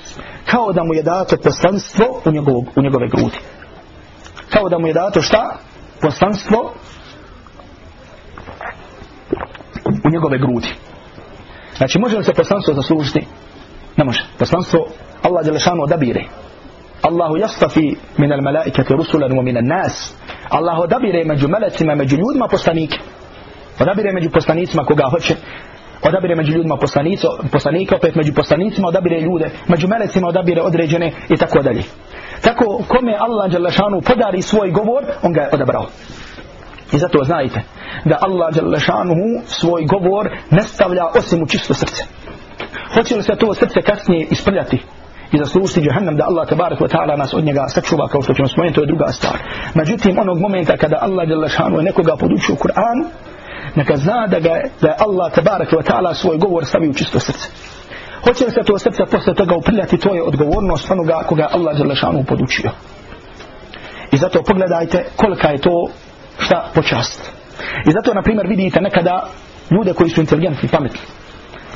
kao da mu je dato poslanstvo u, njegov, u njegove grudi. Kao da mu je dato šta? Poslanstvo u njegove grudi. Znači, može li se poslanstvo zaslužiti? Ne može. Poslanstvo Allah Đelešanu šanu odabire. Allahu yastafi min al malaikati rusulan wa min al nas. Allah odabire među melecima, među ljudima poslanike. Odabire među poslanicima koga hoće. Odabire među ljudima poslanico, poslanika, opet među poslanicima odabire ljude, među melecima odabire određene i tako dalje. Tako kome Allah Đalešanu podari svoj govor, on ga je odabrao. I zato znajte da Allah Đalešanu svoj govor ne stavlja osim u čisto srce. Hoće li se to srce kasnije isprljati? i zaslužiti džahannam da Allah tabarak wa ta'ala nas od njega sačuva kao što ćemo spomenuti, to je druga stvar. Međutim, onog momenta kada Allah jalla šanu je nekoga podučio u Kur'an, neka zna da, ga, da je Allah tabarak wa ta'ala svoj govor stavio u čisto srce. Hoće li se to srce posle toga uprljati, to je odgovornost onoga koga Allah Đelešanu šanu podučio. I zato pogledajte kolika je to šta počast. I zato, na primjer, vidite nekada ljude koji su inteligentni, pametni.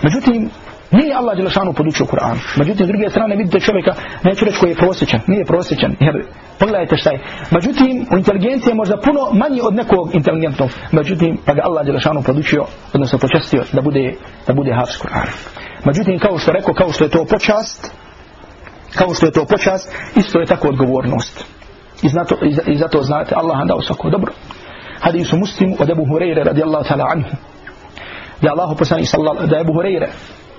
Međutim, Nije Allah Đelešanu podučio Kur'an. Međutim, s druge strane vidite čovjeka, neću reći koji je prosječan. Nije prosječan. Jer pogledajte šta je. Međutim, u inteligenciji je možda puno manji od nekog inteligentnog. Međutim, pa ga Allah Đelešanu podučio, odnosno počestio da bude, da bude hafiz Kur'an. Međutim, kao što rekao, kao što je to počast, kao što je to počast, isto je tako odgovornost. I, znato, i zato znate, Allah vam dao svako dobro. Hadisu muslimu od Ebu Hureyre radijallahu ta'ala anhu. Da Allah poslani sallallahu, da Ebu Hureyre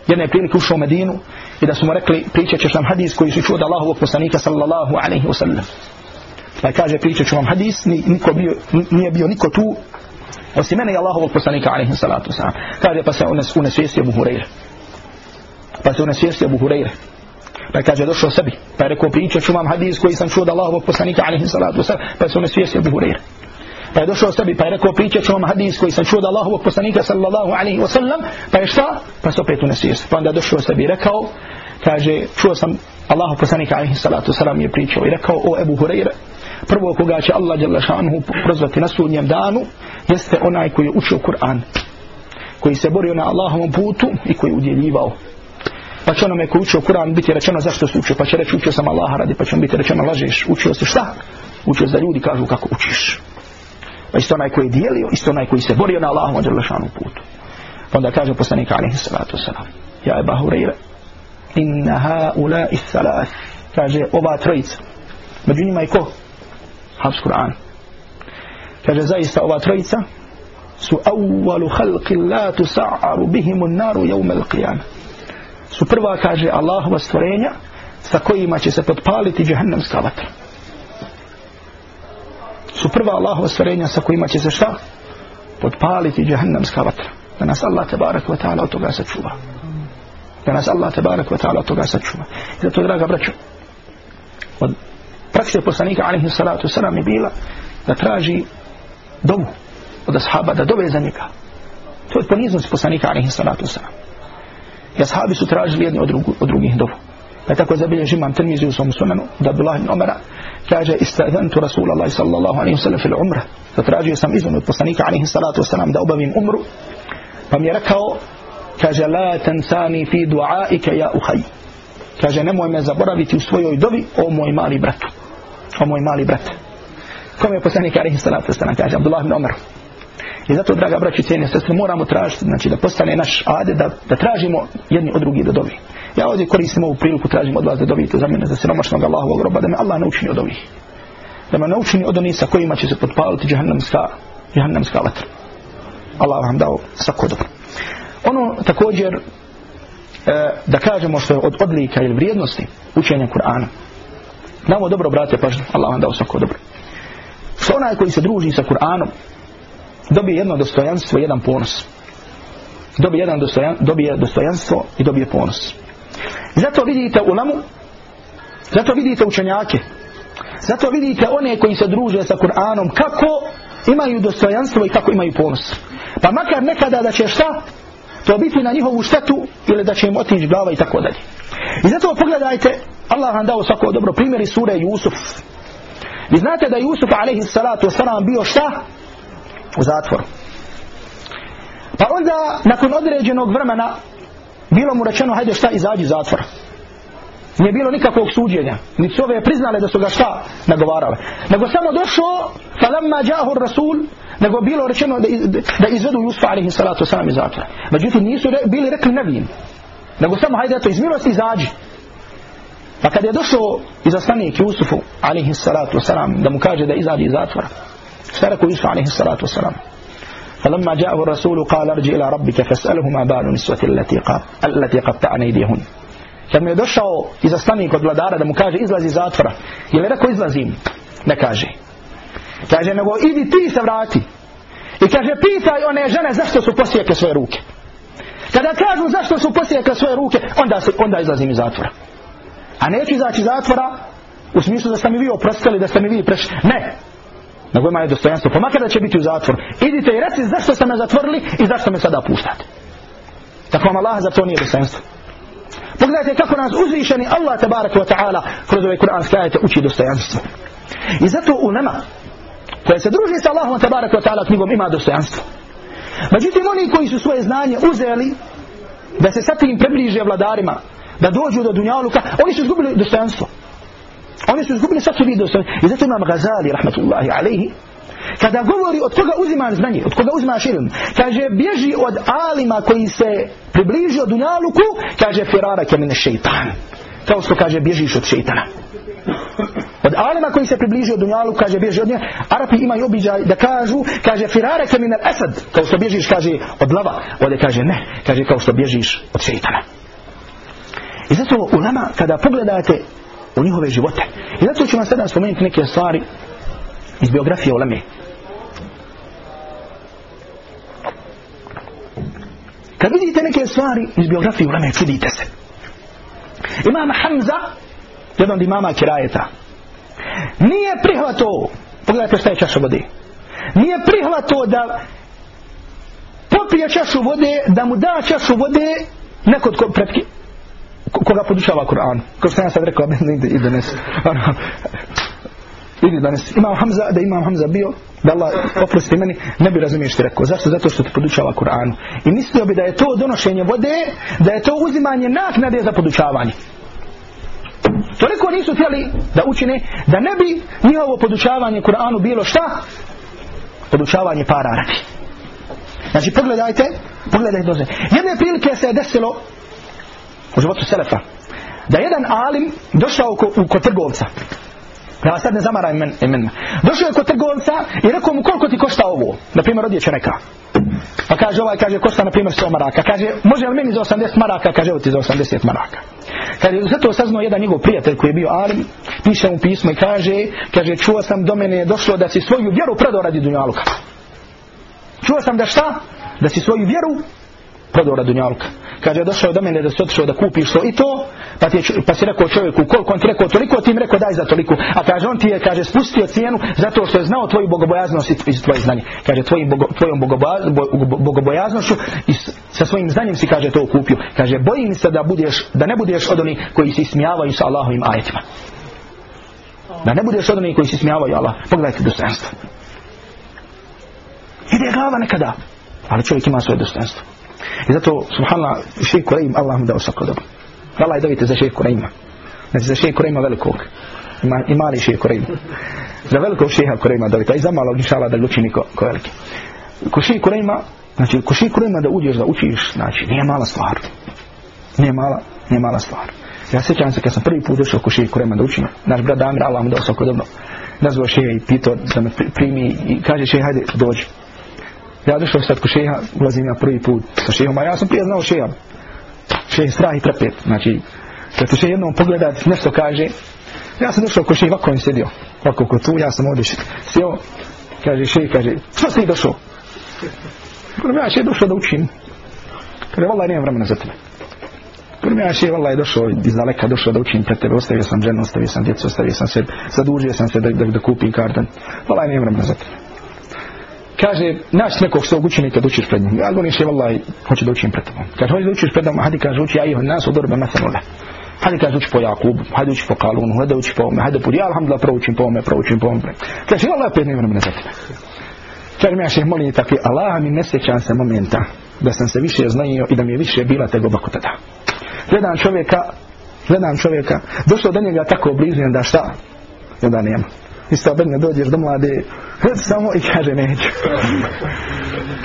jedne prilike ušao u Medinu i da su mu rekli pričat ćeš nam hadis koji su čuo od Allahovog poslanika sallallahu alaihi wa sallam. Pa kaže pričat ću vam hadis, niko bio, nije bio niko tu osim mene i Allahovog poslanika alaihi salatu wa sallam. Kaže pa se unes, unesvijestio Abu Hureyre. Pa se unesvijestio Abu Hureyre. Pa kaže došao sebi. Pa je rekao pričat ću vam hadis koji sam čuo od Allahovog poslanika alaihi salatu wa sallam. Pa se unesvijestio Abu Hureyre pa je došao sebi pa je rekao pričat ću vam hadis koji sam čuo da Allahovog poslanika sallallahu alaihi wa sallam pa je šta? pa se opet unesio. Pa onda došao sebi i rekao kaže čuo sam Allahov poslanika alaihi salatu sallam je pričao i rekao o Ebu Hureyre prvo koga će Allah jalla šanuhu prozvati na sudnjem danu jeste onaj koji je učio Kur'an koji se borio na Allahovom putu i koji je udjeljivao. Pa će onome koji učio Kur'an biti rečeno zašto si učio? Pa će reći učio sam Allaha radi pa će biti rečeno lažeš. Učio si šta? Učio da ljudi kažu kako učiš pa isto onaj koji je dijelio, isto onaj koji se borio na Allahom od Đelešanu putu. Onda kaže poslanik alaihi salatu wasalam, ja je Bahureyre. inna ha ula is salat, kaže ova trojica, među njima je ko? Habs Kur'an. Kaže zaista ova trojica su awwalu khalqi la tusa'aru bihimu naru al-qiyamah. Su prva, kaže, Allahova stvorenja sa kojima će se podpaliti džehennemska vatra su prva Allahova stvarenja sa kojima će se šta? Podpaliti džahannamska vatra. Da nas Allah tabarak wa ta'ala od toga sačuva. Da nas Allah tabarak wa ta'ala od toga sačuva. I zato, draga braćo, od prakse poslanika alaihi salatu salam je bila da traži dovu od ashaba, da dove za njega. To je poniznost poslanika alaihi salatu salam. I ashabi su tražili jedni od, drugu, od drugih dovu. Pa tako zabilježi imam Tirmizi u svom sunanu da Abdullah ibn Umara kaže istazantu Rasulallah sallallahu alaihi wa sallam fil umra. Zatražio sam izvan od poslanika alaihi salatu wa sallam da obavim umru. Pa mi je rekao kaže la tansani fi duaika ja uhay. Kaže nemoj me zaboraviti u svojoj dovi o moj mali brat. O moj mali brat. Kome je poslanik alaihi salatu wa sallam kaže Abdullah ibn Umar. I zato, draga braći, cijene sestre, moramo tražiti, znači da postane naš ade, da, da tražimo jedni od drugih da dobi. Ja ovdje koristim ovu priliku, tražim od vas da dobijete za mene, za siromašnog Allahovog groba, da me Allah naučini od ovih. Da me naučini od onih sa kojima će se potpaliti džahannamska, džahannamska vatra. Allah vam dao svako dobro. Ono također, e, da kažemo što je od odlika ili vrijednosti učenja Kur'ana. Damo dobro, brate, pažnje, Allah vam dao svako dobro. Što onaj koji se druži sa Kur'anom, dobije jedno dostojanstvo, jedan ponos. dobije jedan dostojan, dobije dostojanstvo i dobije ponos. Zato vidite u lamu, zato vidite učenjake, zato vidite one koji se druže sa Kur'anom, kako imaju dostojanstvo i kako imaju ponos. Pa makar nekada da će šta, to biti na njihovu štetu ili da će im otići glava i tako dalje. I zato pogledajte, Allah vam dao svako dobro primjer iz sure Jusuf. Vi znate da Jusuf alaihi salatu wasalam bio šta? U zatvoru. Pa onda, nakon određenog vremena, bilo mu rečeno, hajde šta, izađi iz zatvora. Nije bilo nikakvog suđenja. niti su ove priznale da su ga šta nagovarale. Nego samo došao, falamma džahur rasul, nego bilo rečeno da, da izvedu Jusufa alihi salatu wasalam iz zatvora. Međutim, nisu re, bili rekli nevin. Nego samo, hajde, eto, iz milosti izađi. Pa kad je došao izaslanik Jusufu alihi salatu wasalam da mu kaže da izađi iz zatvora. Rekao Jusuf alaihi salatu wasalam? فلما جاءه الرسول قال ارجع إلى ربك فاسأله ما بال النسوة التي قط التي قطعن أيديهن kad mi je došao izaslanik od vladara da mu kaže izlazi iz zatvora je li rekao izlazim ne kaže kaže nego idi ti se vrati i kaže pitaj one žene zašto su posijekle svoje ruke kada kažu zašto su posijekle svoje ruke onda, se, onda izlazim iz zatvora a neću izaći iz zatvora u smislu da ste mi vi oprostili da ste mi vi prešli ne na kojima je dostojanstvo pa makar da će biti u zatvor idite i reci zašto ste me zatvorili i zašto me sada puštate. Tako vam Allah za to nije dostojanstvo. Pogledajte kako nas uzvišeni Allah tabaraka wa ta'ala kroz ovaj kuranski ajete uči dostojanstvo. I zato u nama koje se druži sa Allahom tabaraka wa ta'ala knjigom ima dostojanstvo. Međutim oni koji su svoje znanje uzeli da se sa tim približe vladarima da dođu do dunjaluka oni su izgubili dostojanstvo. Oni su izgubili sad su vidio sve. I zato imam Gazali, rahmatullahi alaihi, kada govori od koga uzima znanje, od koga uzima ilm, kaže bježi od alima koji se približio dunjaluku, kaže firara kemine šeitan. Kao što kaže bježiš od šeitana. Od alima koji se približio dunjalu, kaže bježi od nje, Arapi imaju obiđaj da kažu, kaže firara kemine esad, kao što bježiš, kaže od lava, ovdje kaže ne, kaže kao što bježiš od šeitana. I zato u kada pogledate u njihove živote. I zato ću vam sada spomenuti neke stvari iz biografije Uleme. Kad vidite neke stvari iz biografije Uleme, čudite se. Imam Hamza, jedan od imama Kirajeta, nije prihvato, pogledajte šta je čaša vode, nije prihvato da popije čašu vode, da mu da čašu vode neko tko pretke, koga podučava Kur'an. Kao što sam ja sad rekao, ide, i nes. Ono, Idi danas. Imam Hamza, da imam Hamza bio, da Allah oprosti meni, ne bi razumio što rekao. Zašto? Zato što te podučava Kur'anu. I mislio bi da je to donošenje vode, da je to uzimanje naknade za podučavanje. Toliko nisu htjeli da učine, da ne bi njihovo podučavanje Kur'anu bilo šta? Podučavanje para radi. Znači pogledajte, pogledajte doze. Jedne prilike se je desilo u životu Selefa. Da jedan alim došao kod, kod trgovca. Da vas sad ne zamaram imen, imenima. Došao je kod trgovca i rekao mu koliko ti košta ovo. Na primjer, odjeća neka. Pa kaže ovaj, kaže, košta na primjer 100 maraka. Kaže, može li meni za 80 maraka? Kaže, evo ti za 80 maraka. Kaže, zato saznao jedan njegov prijatelj koji je bio alim, piše mu pismo i kaže, kaže, čuo sam do mene je došlo da si svoju vjeru predao radi dunjaluka. Čuo sam da šta? Da si svoju vjeru prodao dunjalka. kaže došao do mene da se otišao da kupiš to i to pa, ti je, pa si rekao čovjeku koliko on ti rekao toliko ti im rekao daj za toliko a kaže on ti je kaže spustio cijenu zato što je znao tvoju bogobojaznost i tvoje znanje. Kaže tvojim bogo, tvojom bogobojaznošću i sa svojim znanjem si kaže to kupio. Kaže bojim se da budeš da ne budeš od onih koji se ismijavaju sa Allahovim ajetima. Da ne budeš od onih koji se ismijavaju Allah. Pogledajte dostojanstvo. Ide glava nekada? Ali čovjek ima svoje dostojanstvo. I zato, subhanallah, šeik Kureim, Allah mu dao svako dobro. Allah je dovite za šeik Kureima. Znači za šeik Kureima velikog. Ima, i mali šeik Kureima. Za velikog šeha Kureima dovite. I za malog, inša Allah, da ga učini ko, ko veliki. Ko šeik Kureima, znači, ko šeik Kureima da uđeš, da učiš, znači, nije mala stvar. Nije mala, nije mala stvar. Ja sjećam se kad sam prvi put došao ko šeik Kureima da učim. Naš brat Damir, Allah mu dao svako dobro. Nazvao šeha i pitao da me primi i kaže šeha, hajde, dođi. Ja došao sad ko šeha, ulazim ja prvi put sa šehom, a ja sam prije znao šeha. Šeh strah i trepet, znači, kad se še jednom pogleda, nešto kaže, ja sam došao ko šeha, ovako on sjedio, ovako ko tu, ja sam ovdje sjeo, kaže šeha, kaže, što si došao? Prvo ja šeha došao da učim. Kaže, vallaj, nemam vremena za tebe. Prvi ja šeha, vallaj, došao iz daleka, došao da učim pred tebe, ostavio sam ženu, ostavio sam djecu, ostavio sam se, zadužio sam se da, da, da kupim kartan. Vallaj, nemam vremena za tebe. Kaže, naš nekog svog učenika da učiš pred njim. Ja govorim še, vallaj, hoće da učim pred tobom. Kad hoće da učiš pred tobom, hadi kaže, uči, ja ih nas odorbe mesanule. Hadi kaže, uči po Jakubu, hadi uči po Kalunu, hadi uči po ome, hadi po, ja alhamdulillah, proučim po ome, proučim po ome. Kaže, vallaj, opet ne vremena za tebe. Kaže mi ja šeh molim takvi, Allah mi ne sjećam se momenta da sam se više znao i da mi je više bila tego bako tada. Gledam čovjeka, gledam čovjeka, došao do njega tako blizu da šta? I onda nema. I sa dođeš do mlade, samo i kaže neću.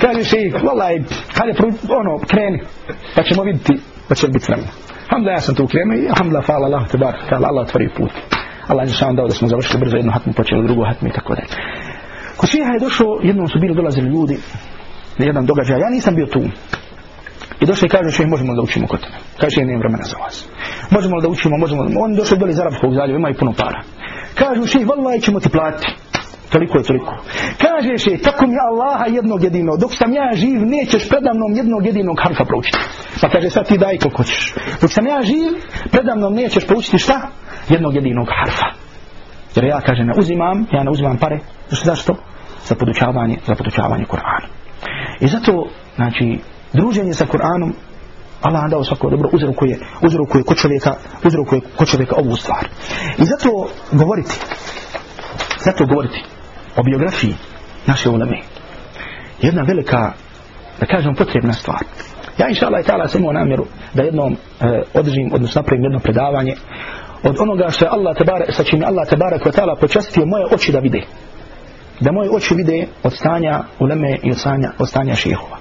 kaže šeh, volaj, hajde, ono, kreni, pa ćemo vidjeti, pa će biti vremena. Alhamdulillah, ja sam tu krenuo i alhamdulillah, hvala Allah, te bar, Allah otvori put. Allah je sam dao da smo završili brzo jednu hatmu, počeli drugu hatmu i tako dalje. Kod šeha je došao, jednom su bili dolazili ljudi na jedan događaj, ja nisam bio tu. I došli i kaže, šeha, možemo da učimo kod tebe. Kaže, šeha, nemam vremena za vas. Možemo da učimo, možemo da... Oni došli doli iz Arabskog zaljeva, imaju puno para. Kažu, še, vallaj ćemo ti platiti. Toliko je toliko. Kaže še, tako mi Allaha jednog jedinog, dok sam ja živ, nećeš predamnom jednog jedinog harfa proučiti. Pa kaže, sad ti daj koliko ćeš. Dok sam ja živ, predamnom nećeš proučiti šta? Jednog jedinog harfa. Jer ja kaže ne uzimam, ja ne uzimam pare. Zašto? Za podučavanje, za podučavanje Kur'ana. I zato, znači, druženje sa Kur'anom, Allah nam dao svako dobro, uzrokuje, uzrokuje kod čovjeka, uzrokuje kod čovjeka ovu stvar. I zato govoriti, zato govoriti o biografiji naše uleme. Jedna velika, da kažem, potrebna stvar. Ja inša Allah i ta'ala sam imao namjeru da jednom e, održim, odnosno napravim jedno predavanje od onoga što je Allah tebara, sa čim je Allah tebara kva ta'ala počastio moje oči da vide. Da moje oči vide od stanja uleme i od stanja, od stanja šehova.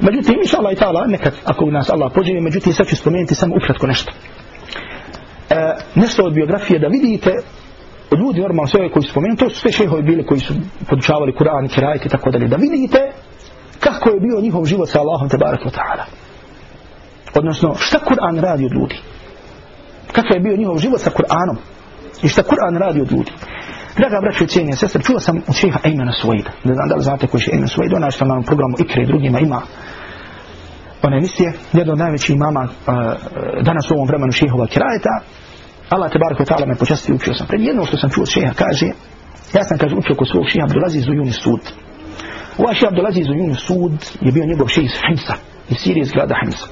Međutim, inša Allah i ta'ala, nekad ako u nas Allah pođe, međutim, sad ću spomenuti samo ukratko nešto. E, nešto od biografije da vidite od ljudi normalno sve koji su spomenuti, to su sve šehovi bili koji su podučavali Kur'an, Kirajt i tako dalje, da vidite kako je bio njihov život sa Allahom tebara koja ta'ala. Odnosno, šta Kur'an radi od ljudi? kakav je bio njihov život sa Kur'anom i šta Kur'an radi od ljudi. Draga braćo i cijenje sestre, čuo sam od šeha Ejmena Suwaida. Ne znam da li znate koji je Ejmen Suwaida, onaj što na programu Ikre i drugima ima one emisije, jedan od najvećih imama uh, danas u ovom vremenu šehova kirajeta. Allah te barako ta'ala me počasti učio sam. Pred jedno što sam čuo od šeha kaže, ja sam kaže učio kod svog šeha Abdulaziz Ujuni Sud. Ovaj šeha Abdulaziz Ujuni Sud je bio njegov šeha iz Himsa, iz Sirije iz grada Himsa.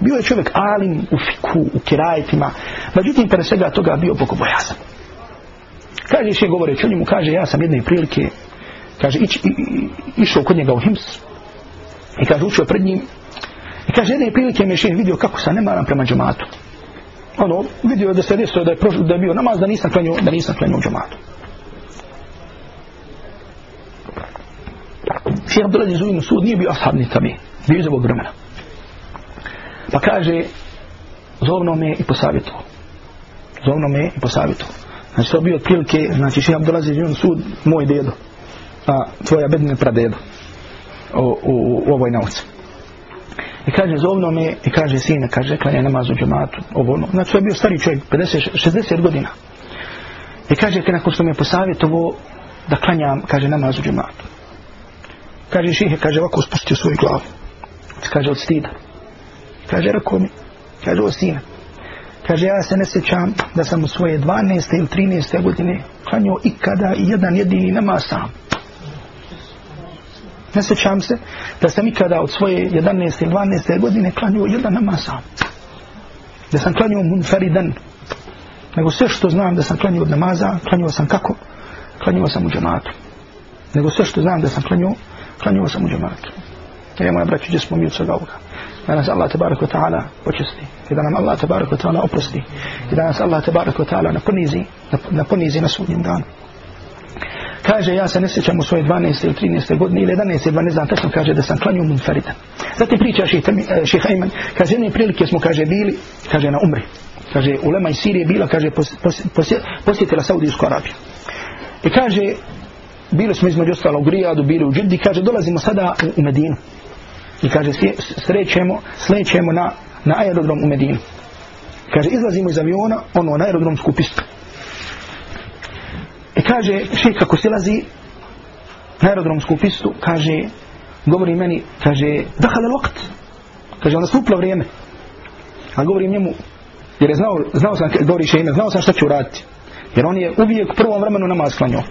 Bio je čovjek alim u fiku, u kirajetima, međutim, pre svega toga bio bogobojazan. Kaže še govoreći o njemu, kaže, ja sam jedne prilike, kaže, ić, i, i, išao kod njega u Hims, i kaže, učio pred njim, i kaže, jedne prilike me šeh vidio kako sam nemaran prema džamatu. Ono, vidio da se desio da je, prošlo, da je bio namaz, da nisam klanio, da nisam klanio u džamatu. Šeha Abdulaziz Ujnu sud nije bio ashabni tabi, bio iz ovog vremena. Pa kaže, zovno me i posavjetu. Zovno me i posavjetu. Znači, to bio otprilike, znači, še dolazi iz sud, moj dedo, a tvoja bedne pradedo, u, u, u ovoj nauci. I kaže, zovno me i kaže, sine, kaže, klanja namaz u džematu, ovo ono. Znači, to je bio stari čovjek, 50, 60 godina. I kaže, kada nakon što me posavjetovo, da klanjam, kaže, namaz u džematu. Kaže, šihe, kaže, ovako spustio svoju glavu. Kaže, od stida. Kaže, rekao mi, kaže, o sine, kaže, ja se ne sjećam da sam u svoje 12. ili 13. godine klanio ikada i jedan jedini nama sam. Ne sjećam se da sam ikada od svoje 11. ili 12. godine klanio jedan nama sam. Da sam klanio munfaridan. Nego sve što znam da sam klanio od namaza, klanio sam kako? Klanio sam u džematu. Nego sve što znam da sam klanio, klanio sam u džematu. Ja moja gdje smo mi od svega ovoga da nas Allah tabaraka wa ta'ala počesti i da nam Allah tabaraka wa ta'ala oprosti i da nas Allah tabaraka wa ta'ala naponizi na ponizi na sudnjem danu kaže ja se ne sjećam u svoje 12. ili 13. godine ili 11. ili 12. znam tačno kaže da sam klanio munferida. zatim priča ših e, Ayman kaže jedne prilike smo kaže bili kaže na umri kaže ulema iz Sirije bila kaže posjetila Saudijsku Arabiju i kaže bili smo između ostalo u Grijadu, bili u Džiddi kaže dolazimo sada u Medinu i kaže srećemo, slećemo na, na aerodrom u Medinu. Kaže izlazimo iz aviona, ono na aerodromsku pistu. I kaže še kako silazi na aerodromsku pistu, kaže govori meni, kaže dahale lokt. waqt, Kaže, on nastupilo vrijeme. A govori njemu, jer je znao, znao sam, govori šehina, znao sam šta ću raditi. Jer on je uvijek u prvom vremenu namaz klanjao.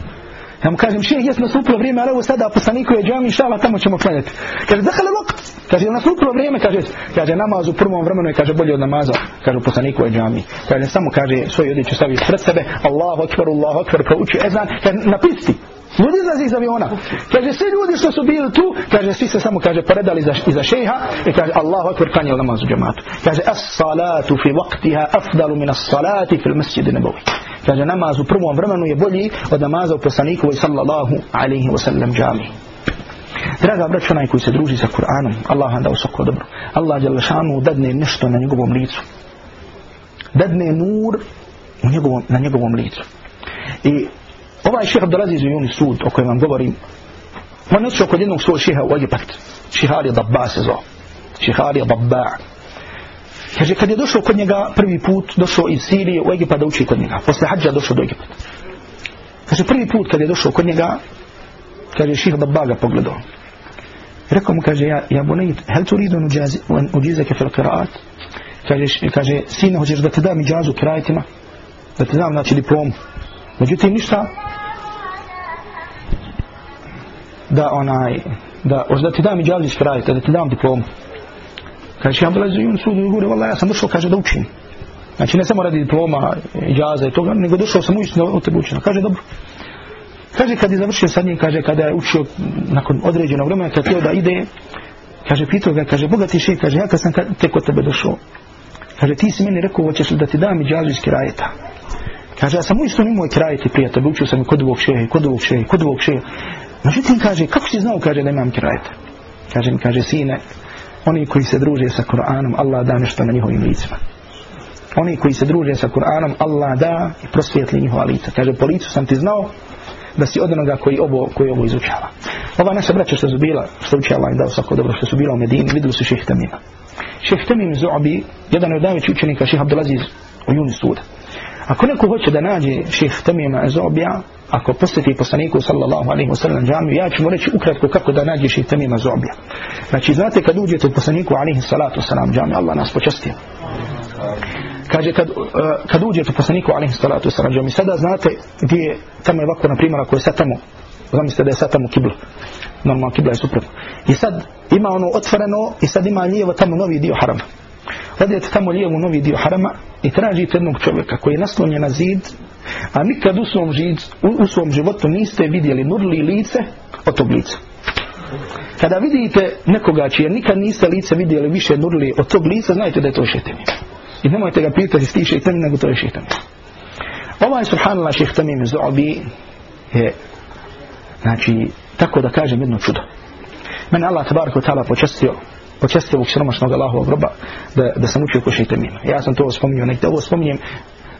Ja mu kažem, šeh, jesmo nastupilo vrijeme, ali evo sada poslaniku je džami, šala, tamo ćemo klanjati. Kaže, zahale vakt. Kaže, je nastupilo vrijeme, kaže, kaže, namaz u prvom vremenu je, kaže, bolje od namaza. Kaže, poslaniku je džami. Kaže, samo, kaže, svoju odjeću stavi pred sebe, Allahu akbar, Allahu akbar, prouči ezan, kaže, napisti. Ljudi izlazi iz aviona. Kaže, svi ljudi što su bili tu, kaže, svi se samo, kaže, poredali iza, iza šeha i kaže, Allahu akbar, namaz u džamatu. Kaže, as salatu fi vaktiha afdalu min as salati fil masjidi nebovi. Kaže, namaz u prvom vremenu je bolji od namaza u poslanikovoj sallallahu alaihi wa sallam džami. Draga braćo, onaj koji se druži sa Kur'anom, Allah vam dao svako dobro. Allah je lašanu dadne nešto na njegovom licu. Dadne nur na njegovom licu. I ovaj šeha Abdelaziz i Juni sud o kojem vam govorim, on je kod jednog svoj šeha u Egipat. Šehar je Dabba se zvao. Šehar je Dabba. Kaže, kad je došao kod njega prvi put, došao iz Sirije u Egipat da uči kod njega. Posle hađa došao do Egipata. Kaže, prvi put kad je došao kod njega, kaže, šeha Dabba ga pogledao. Rekao mu, kaže, ja, ja bunajit, hel tu ridu uđizake fil kiraat? Kaže, kaže, sine, hoćeš da te dam iđazu kirajetima? Da te dam, znači, diplomu. Međutim, ništa, da onaj, da, hoće da ti dam i džavlji kirajeta, da ti dam diplomu. Kaže, ja dolazi u sudu i govori, ja sam došao, kaže, da učim. Znači, ne samo radi diploma, džaza i toga, nego došao sam uistinu od tebe učinu. Kaže, dobro. Kaže, kad je završio sa njim, kaže, kada je učio nakon određenog vremena, kad je da ide, kaže, pitao ga, kaže, Boga ti še, kaže, ja kad sam tek od tebe došao, kaže, ti si meni rekao, hoćeš li da ti dam i džavlji kirajeta. Kaže, ja sam uistinu imao i kirajeti prijatelj, učio sam i kod ovog šeha, kod ovog šeha, kod ovog šeha. Međutim, kaže, kako si znao, kaže, da imam kirajeta? Kaže mi, kaže, sine, oni koji se druže sa Kur'anom, Allah da nešto na njihovim licima. Oni koji se druže sa Kur'anom, Allah da i prosvjetli njihova lica. Kaže, po licu sam ti znao da si od onoga koji ovo, koji ovo izučava. Ova naša braća što su bila, što uči Allah im dao svako dobro, što su bila u Medini, videli su šeht Tamima. Šeht Tamim Zu'bi, jedan od najvećih učenika šeht Abdelaziz u Juni Suda. Ako neko hoće da nađe šeht Tamima Zu'bija, ako posjeti poslaniku sallallahu alaihi wasallam džamiju, ja ću mu reći ukratko kako da nađeš i temima zobija. Znači, znate kad uđete u poslaniku alaihi salatu wasallam džamiju, Allah nas počastio. Kaže, kad, uh, kad uđete u poslaniku alaihi salatu wasallam džamiju, sada znate gdje je tamo je ovako, na primjer, ako je sad tamo, zamislite da je sad tamo kibla. Normalno, kibla je suprotno. I sad ima ono otvoreno i sad ima lijevo tamo novi dio harama. Odete tamo lijevu novi dio harama i tražite jednog čovjeka koji je naslonjen na zid a nikad u svom, žid, u, u svom životu niste vidjeli nurli lice od tog lica. Kada vidite nekoga čije nikad niste lice vidjeli više nurli od tog lica, znajte da je to šetanje. I nemojte ga pitati sti šetemim, nego to je šetanje. Ovaj subhanallah šetemim zobi je, znači, tako da kažem jedno čudo. Mene Allah tabaraka ta'ala počestio počestio ovog siromašnog Allahovog roba da, da sam učio košaj temima. Ja sam to spominio, nekde ovo spominjem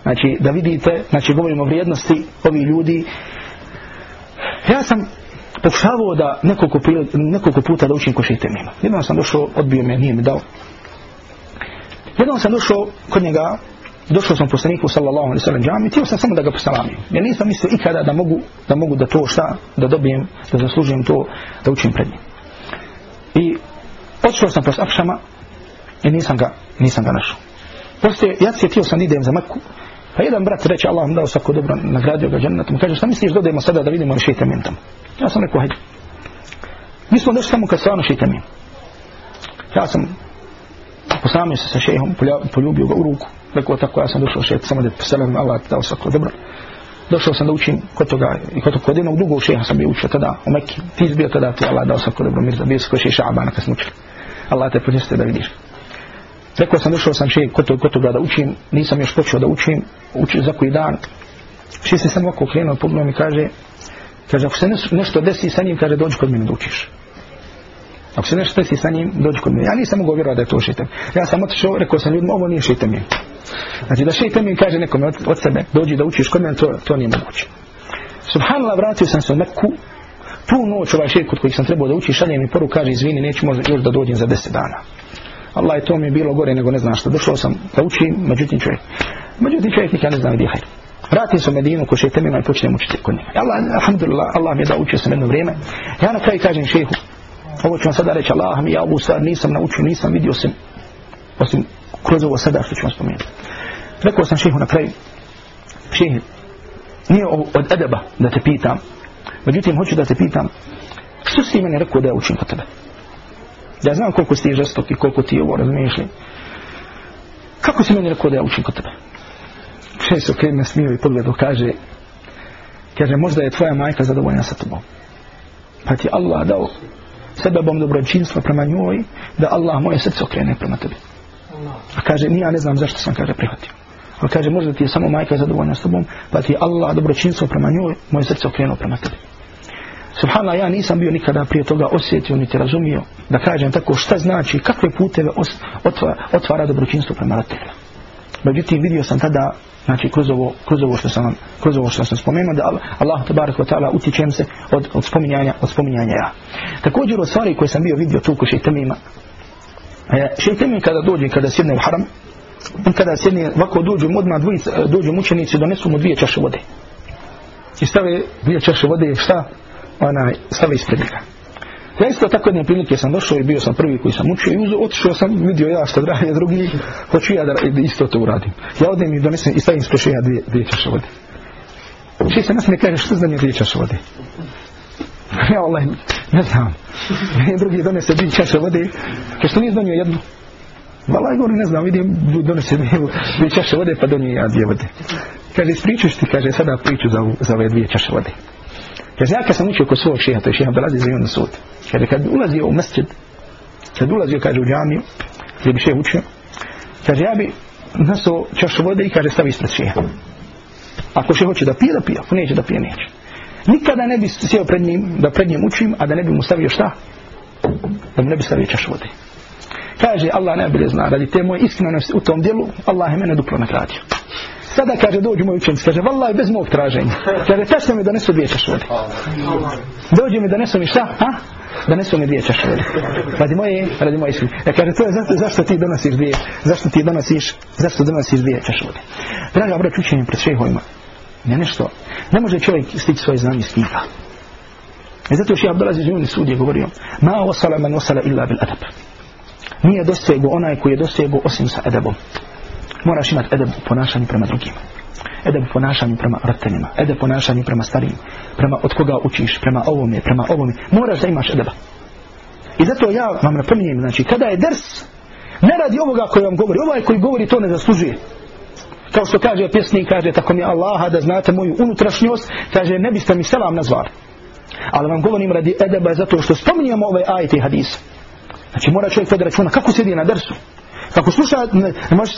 znači da vidite, znači govorimo o vrijednosti ovih ljudi. Ja sam pokušavao da nekoliko, nekoliko puta da učim košaj temima. Jednom sam došao, odbio me, nije mi dao. Jednom sam došao kod njega, došao sam poslaniku sallallahu alaihi sallam džami, tijelo sam samo da ga posalamim. Ja nisam mislio ikada da mogu, da mogu da to šta, da dobijem, da zaslužim to, da učim pred njim. I Otišao sam posle akšama i nisam ga, nisam ga našao. Poslije, ja se tio sam idem za Meku, Pa jedan brat reče, Allah vam dao svako dobro, nagradio ga džennetom. Kaže, šta misliš, dodajemo sada da vidimo rešite min tamo. Ja sam rekao, hajde. Mi smo došli tamo kad stvarno šeite min. Ja sam posamio se sa šehom, poljubio ga u ruku. Rekao tako, ja sam došao šejh, samo da poselam, Allah dao svako dobro. Došao sam da učim kod toga i kod, kod jednog drugog šeha sam bio učio tada u Mekki. Ti izbio tada, ti Allah dao svako dobro, mirza, bio se kod šeha Šabana kad smo učili. Allah te počeste da vidiš. Rekao sam, došao sam še kod, kod toga da učim, nisam još počeo da učim, učim za koji dan. Še se sam ovako krenuo, pogledao mi kaže, kaže, ako se nešto desi sa njim, kaže, dođi kod mene da učiš. Ako se nešto desi sa njim, dođi kod mene. Ja nisam mogao vjerovati da je to šeitan. Ja sam otišao, rekao sam ljudima, ovo nije šeitan mi. Znači da šeitan mi kaže nekome od, od sebe, dođi da učiš kod mene, to, to nije moguće. Subhanallah, vratio sam se u Meku, tu noć ovaj šeit kod kojih sam trebao da uči, šalje mi poru, kaže, izvini, neću možda još da dođem za deset dana. Allah je to mi je bilo gore nego ne znam što. Došao sam da učim, međutim čovjek. Međutim čovjek nikad ne znam gdje hajde. Vratim se u Medinu ko še temima i počnem učiti kod njega. Allah, alhamdulillah, Allah mi je da učio sam jedno vrijeme. Ja na kraju kažem šehu, Ovo ću vam sada reći, Allah mi ja ovu stvar nisam naučio, nisam vidio sam, osim kroz ovo sada što ću vam spomenuti. Rekao sam šehu na kraju, šehe, nije od edeba da te pitam, međutim hoću da te pitam, što si meni rekao da ja učim kod tebe? Ja znam koliko si ti žestok i koliko ti ovo razumiješ li. Kako si meni rekao da ja učim kod tebe? Šehe se okrene smio i pogledao, kaže, kaže, možda je tvoja majka zadovoljna sa tobom. Pa ti Allah dao sebebom dobročinstva prema njoj, da Allah moje srce okrene prema tebi. A kaže, ni ja ne znam zašto sam, kaže, prihvatio. Pa kaže, možda ti je samo majka zadovoljna s tobom, pa ti Allah dobročinstvo prema njoj, moje srce okrenuo prema tebi. Subhanallah, ja nisam bio nikada prije toga osjetio, niti razumio, da kažem tako šta znači, kakve puteve otvara, otvara dobročinstvo prema roditeljima. Međutim, vidio sam tada, znači, kroz ovo, kroz ovo što sam, kroz ovo što sam spomenuo, da Allah, tabarak wa ta'ala, utičem se od, od spominjanja, od spominjanja ja. Također, od stvari koje sam bio vidio tu ko šeitemima, e, šeitemim kada dođe, kada sjedne u haram, on kada sjedne, ovako dođu, odmah dvije, dođu mučenici, donesu mu dvije čaše vode. I stave dvije čaše vode, šta? Onaj, stave ispred njega. Ja isto tako jedne prilike sam došao i bio sam prvi koji sam učio i uzo, otišao sam, vidio ja što drage drugi, hoću ja da isto to uradim. Ja odem i donesem i stavim ispred ja dvije, dvije čaše vode. Či se nas ne kaže što znam je dvije čaše vode. Ja Allah, ne znam. I drugi donese dvije čaše vode, kao što nije donio jednu. Vala je ne znam, vidim, donese mi dvije čaše vode, pa donio ja dvije vode. Kaže, ispričaš ti, kaže, sada priču za, za ove dvije čaše vode. Kaže, ja kad sam učio kod svog šeha, to je šeha Belazi za Yunus Sud. Kaže, kad ulazio u mesjid, kad ulazio, kaže, u džamiju, gdje bi šeha učio, kaže, ja bi nasao čašu vode i kaže, stavi ispred šeha. Ako še hoće da pije, da pije, ako neće da pije, neće. Nikada ne bi sjeo pred njim, da pred njim učim, a da ne bi mu stavio šta? Da mu ne bi stavio čašu vode. Kaže, Allah najbolje zna, radi te moje iskrenosti u tom dijelu, Allah je mene duplo nagradio. Sada kaže dođu moj učenci, kaže vallaj bez mog traženja. Kaže tačno mi donesu dvije čaše vode. Mi donesu mi šta? Ha? Donesu mi dvije čaše vode. Radi moje, radi moje iskrene. Ja kaže to je zašto, zašto ti donosiš dvije? Zašto ti donosiš? Zašto donosiš dvije čaše vode? Draga brać učenje pred šehojima, Ne nešto. Ne može čovjek stići svoje znanje s knjiga. E zato još je Abdelaziz Juni sud je govorio Ma osala man osala illa bil adab. Nije dosegu onaj koji je dosegu osim sa edabom moraš imati edeb u ponašanju prema drugima. Edeb u ponašanju prema roditeljima. Edeb u ponašanju prema starim. prema od koga učiš, prema ovome, prema ovome. Moraš da imaš edeba. I zato ja vam napominjem, znači kada je ders ne radi ovoga koji vam govori. Ovaj koji govori to ne zaslužuje. Kao što kaže pjesnik, kaže tako mi Allaha da znate moju unutrašnjost kaže ne biste mi selam nazvali ali vam govorim radi edeba zato što spominjamo ovaj ajit i hadis znači mora čovjek vodi da računa kako sedi na dersu Kako sluša, možeš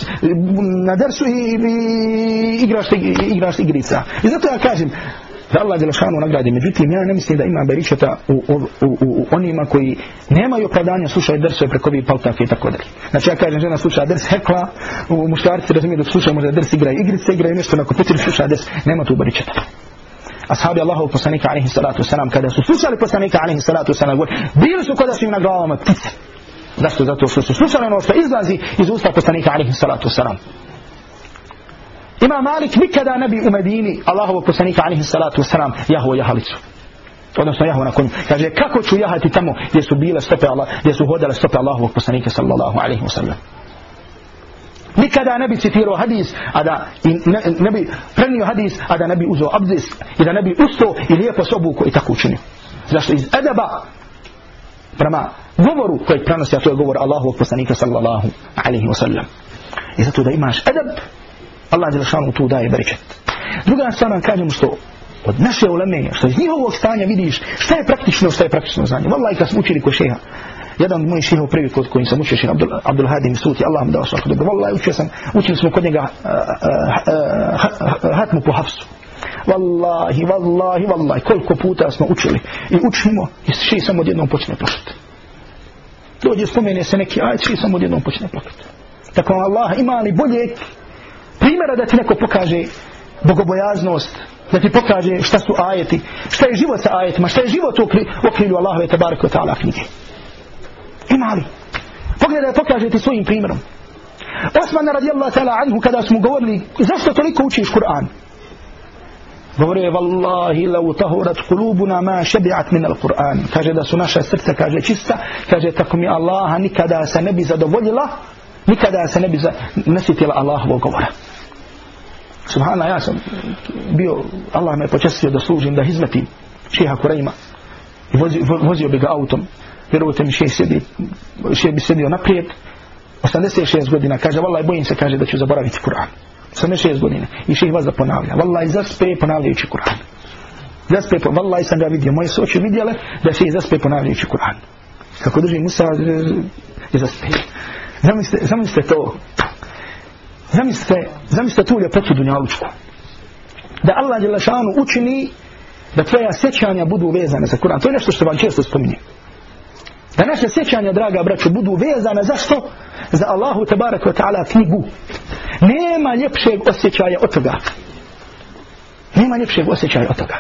na dersu i, i, igraš, igraš igrica. I zato ja kažem, da Allah Đelešanu nagradi. Međutim, ja ne mislim da ima beričeta u, u, u, u, onima koji nemaju opravdanja slušaju dersu preko ovih paltaka i tako dalje. Znači ja kažem, žena sluša ders hekla, u muškarci razumije da sluša možda ders igra igrice, igra nešto, na petiri sluša ders, nema tu beričeta. Ashabi Allahu poslanika alaihi salatu wasalam, kada su slušali poslanika alaihi salatu wasalam, bili su kada su im na glavama ptice. Zašto? Zato što su slušali ono što izlazi iz usta poslanika alaihi salatu salam. Ima Malik nikada ne bi u Medini Allahovog poslanika alaihi salatu salam jahuo jahalicu. Odnosno jahuo na konju. Kaže kako ću jahati tamo gdje su bile stope Allah, gdje su hodale stope Allahovog poslanika sallallahu alaihi wasallam. Nikada ne bi citirao hadis, a da ne, ne bi prenio hadis, a da ne bi uzeo abdis i da ne bi ustao i lijepo sobuko i tako učinio. Zašto iz edaba prema govoru koji prenosi, a to je govor Allahovog poslanika sallallahu alaihi wa sallam. I zato da imaš edab, Allah je lešanu tu daje beričet. Druga stvar nam kažemo što od naše uleme, što iz njihovog stanja vidiš šta je praktično, šta je praktično znanje. Wallahi kad smo učili ko šeha, jedan od mojih šeha prvi kod kojim sam učio šeha Abdul, Abdul Hadim Suti, Allah mu dao svako dobro. Wallahi učio sam, učili smo kod njega uh, uh, uh, hatmu po hafsu. Wallahi, wallahi, wallahi, koliko puta smo učili i učimo i še samo odjednom počne plašati. Dođe spomene se neki ajed, še samo odjednom počne plakati. Tako Allah ima li bolje primjera da ti neko pokaže bogobojaznost, da ti pokaže šta su ajeti, šta je život sa ajetima, šta je život u okrilju Allahove tabaraka ta'ala knjige. Ima li? Pogledaj, pokaže ti svojim primjerom. Osman radijallahu ta'ala anhu kada smo govorili zašto toliko učiš Kur'an? Govore je, vallahi, lau tahurat kulubuna ma šebi'at min al-Qur'an. Kaže da su naša srca, kaže čista, kaže tako mi Allaha nikada se ne bi zadovoljila, nikada se ne bi za, nesjetila Allahovog govora. Subhana, ja sam bio, Allah me počestio da služim, da hizmetim šeha Kurejma. I vozio, vozio bi ga autom. Vjerujte mi, šeh, sjedi, šeh bi sjedio naprijed. 86 godina, kaže, vallaj, bojim se, kaže, da ću zaboraviti Kur'an. 86 godina. I šeh vas da ponavlja. Vallaj, zaspe ponavljajući Kur'an. Zaspe, vallaj, sam ga vidio. Moje su oči vidjele da šeh zaspe ponavljajući Kur'an. Kako drži Musa, e, je zaspe. Zamislite, zamislite to. Zamislite, zamislite tu ljepotu dunjalučku. Da Allah Đelešanu učini da tvoja sjećanja budu vezane za Kur'an. To je nešto što vam često spominjem. Da naše sjećanja, draga braćo, budu vezane za što? Za Allahu tabarak wa ta'ala knjigu. Nema ljepšeg osjećaja od toga. Nema ljepšeg osjećaja od toga.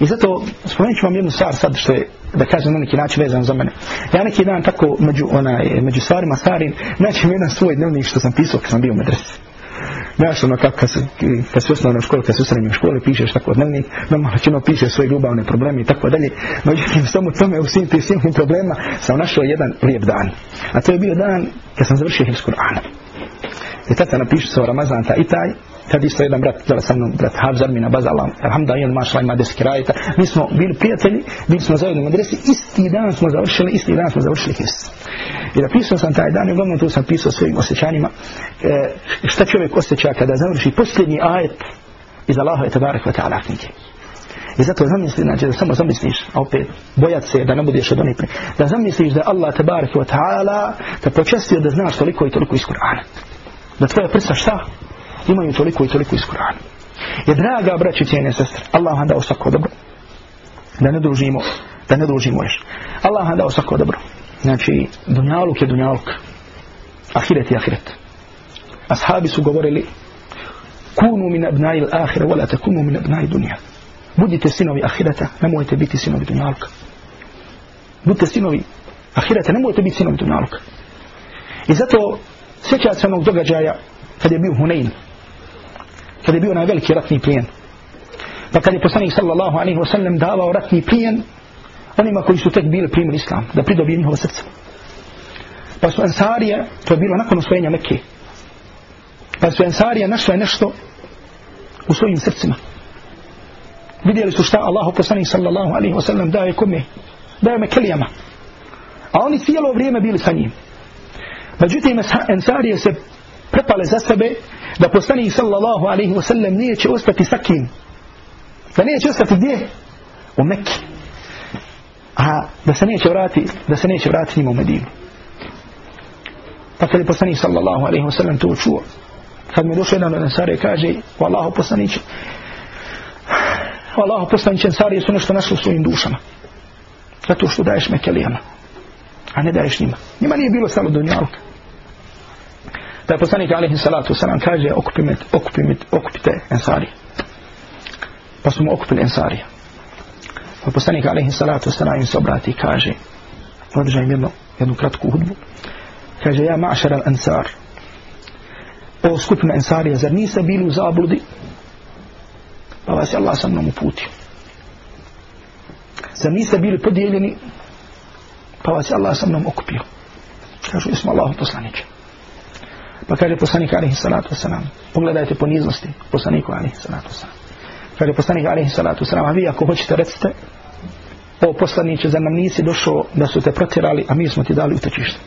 I zato spomenut ću vam jednu stvar sad što je, da kažem na neki način vezan za mene. Ja neki dan tako među, onaj, među stvarima starim, naćem jedan svoj dnevnik što sam pisao kad sam bio u medresi. Znaš ono kako kad, kad si osnovno u školi, kad si u srednjoj školi, pišeš tako dnevnik, normalno ćemo ono piše svoje ljubavne probleme i tako dalje. Međutim, samo tome u svim tim svim problema sam našao jedan lijep dan. A to je bio dan kad sam završio Hibs Kur'ana. I tada napišu se o Ramazan ta i taj, tad isto jedan brat, dole sa mnom, brat Havz Armina Bazala, alhamdulillah, mašla ima deset kirajeta, Mi smo bili prijatelji, bili smo zajedno u adresi, isti dan smo završili, isti dan smo završili his. I napisao sam taj dan, i uglavnom tu sam pisao svojim osjećanima, e, šta čovjek osjeća kada završi posljednji ajet iz Allaha i tabarak wa ta'ala knjige. I zato zamisli, znači da samo zamisliš, a opet bojat se da ne budeš od onih. Da zamisliš da Allah tabarak wa ta'ala te počestio da znaš toliko i toliko iz Kur'ana. Da tvoje prsa šta? Imaju toliko i toliko iz Kur'ana. Je draga braći cijene sestre, Allah vam dao svako dobro. Da ne družimo, da ne družimo još. Allah vam dao svako dobro. Znači, dunjaluk je dunjaluk. Ahiret je ahiret. Ashabi su govorili kunu min abnai l-ahira wala takunu min abnai dunja. Budite sinovi ahireta, nemojte biti sinovi dunjaluka. Budite sinovi ahireta, nemojte biti sinovi dunjaluka. I zato sjećat se onog događaja kad je bio Hunayn, kad je bio na veliki ratni plijen. Pa kad je poslanik sallallahu alaihi wa sallam davao ratni plijen onima koji su tek bili primili islam, da pridobije njihova srca. Pa su Ansarije, to je bilo nakon osvojenja Mekke, pa su Ansarije našle nešto u svojim srcima. Vidjeli su šta Allah poslanik sallallahu alaihi wa sallam daje kome, daje me kelijama. A oni cijelo vrijeme bili sa njim. Međutim, Ansarije se prepale za sebe da poslanik sallallahu alaihi wa sallam neće ostati sa kim. Da neće ostati gdje? U Mekke a da se neće vrati da se neće vrati njima u Medinu pa kad je poslanik sallallahu alaihi wa sallam to čuo kad mi došao jedan od Ansari kaže o Allahu poslaniće o Allahu poslaniće Ansari su nešto našli u svojim dušama zato što daješ mekelijama a ne daješ njima njima nije bilo stalo do njalka da je poslanik alaihi salatu wasalam kaže okupite, okupite, okupite ensari pa su mu okupili Ansarija Pa poslanik alaihi salatu wasalam im se obrati i kaže, održaj im jednu, jednu kratku hudbu, kaže, ja mašar al ansar, o skupina ensarija zar niste bili u zabludi? Pa vas je Allah sa mnom uputio. Zar niste bili podijeljeni? Pa vas je Allah sa mnom okupio. Kažu, jesmo Allahu poslaniće. Pa kaže poslanik alaihi salatu wasalam, pogledajte poniznosti poslaniku alaihi salatu wasalam kaže poslanik alaihi salatu wasalam, a vi ako hoćete recite, o poslaniće, za nam nisi došao da su te protjerali, a mi smo ti dali utočište.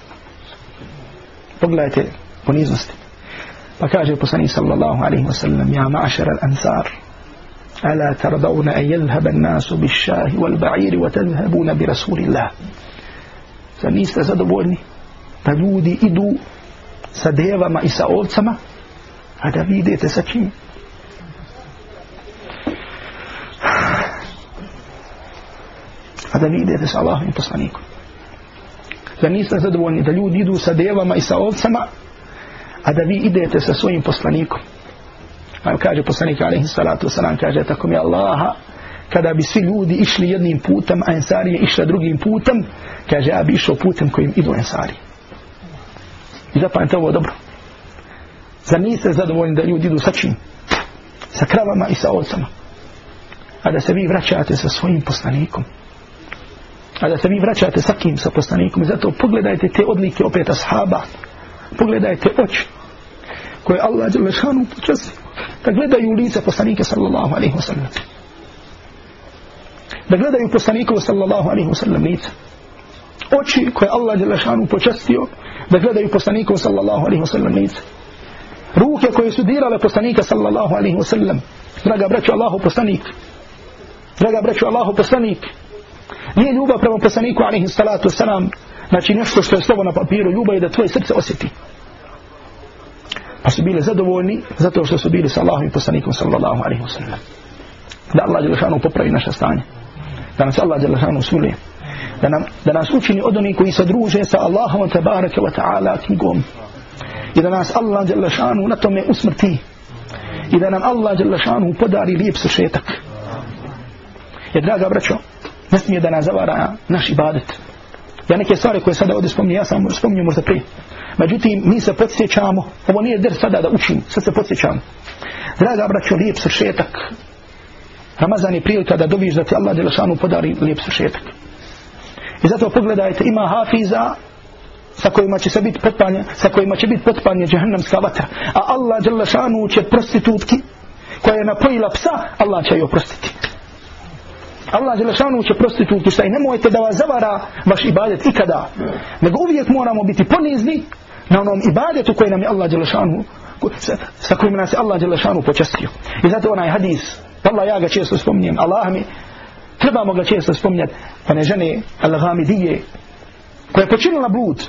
Pogledajte poniznosti. Pa kaže poslanik sallallahu alaihi wasallam, ja ma'ašar al-ansar, ألا ترضون أن يذهب الناس بالشاه والبعير وتذهبون برسول الله فنيست da ljudi idu sa devama i sa ovcama a da vi idete sa čim a da vi idete sa Allahom i poslanikom. Da niste zadovoljni da ljudi idu sa devama i sa ovcama, a da vi idete sa svojim poslanikom. Pa kaže poslanik alaihi salatu wasalam, kaže tako mi Allaha, kada bi svi ljudi išli jednim putem, a ensarije išla drugim putem, kaže ja bi išao putem kojim idu ensarije. I zapamite ovo dobro. Zar niste zadovoljni da ljudi idu sa čim? Sa kravama i sa ovcama. a da se vi vraćate sa svojim poslanikom. A da se vi vraćate sa kim? Sa poslanikom. I zato pogledajte te odlike opet ashaba. Pogledajte oči koje Allah Đelešanu počasti. Da gledaju u lice poslanike sallallahu alaihi wa sallam. Da gledaju poslanikovu sallallahu alaihi wa sallam lice oči koje Allah Đelešanu počastio da gledaju poslanikom sallallahu alaihi wa sallam lice. Ruke koje su dirale poslanika sallallahu alaihi wa sallam draga braću Allahu poslanik. Draga braću Allahu poslanik. Nije ljubav prema poslaniku alaihi salatu wasalam. Znači nešto što je slovo na papiru ljubav je da tvoje srce osjeti. Pa su bili zadovoljni zato što su bili sa Allahom i poslanikom sallallahu alaihi wasallam. Da Allah Đelešanu popravi naše stanje. Da nas Allah Đelešanu sulije da, nam, da nas učini od onih koji se druže sa Allahom tabaraka wa ta'ala knjigom. I da nas Allah Đelešanu na tome usmrti. I da nam Allah Đelešanu podari lijep sušetak jer draga braćo ne smije da nas zavara naš ibadet. Ja neke stvari koje sada ovdje spominje ja sam spominjem možda prije. Međutim mi se podsjećamo ovo nije der sada da učim sad se podsjećamo draga braćo lijep sušetak Ramazan je prilika da dobiš da ti Allah Đelešanu podari lijep sušetak i zato pogledajte ima hafiza sa kojima će se biti potpanje, sa kojima će biti potpanje džahannamska vatra. A Allah dželle šanu će prostitutki koja je napojila psa, Allah će joj oprostiti. Allah dželle šanu će prostitutki šta i nemojte da vas zavara vaš ibadet ikada. Nego uvijek moramo biti ponizni na onom ibadetu koji nam je Allah dželle šanu sa, sa kojim nas je Allah dželle šanu počastio. I zato onaj hadis, Allah ja ga često spominjem, Allah mi trebamo ga često spominjati, One pa žene Al-Ghamidije koja je počinila blud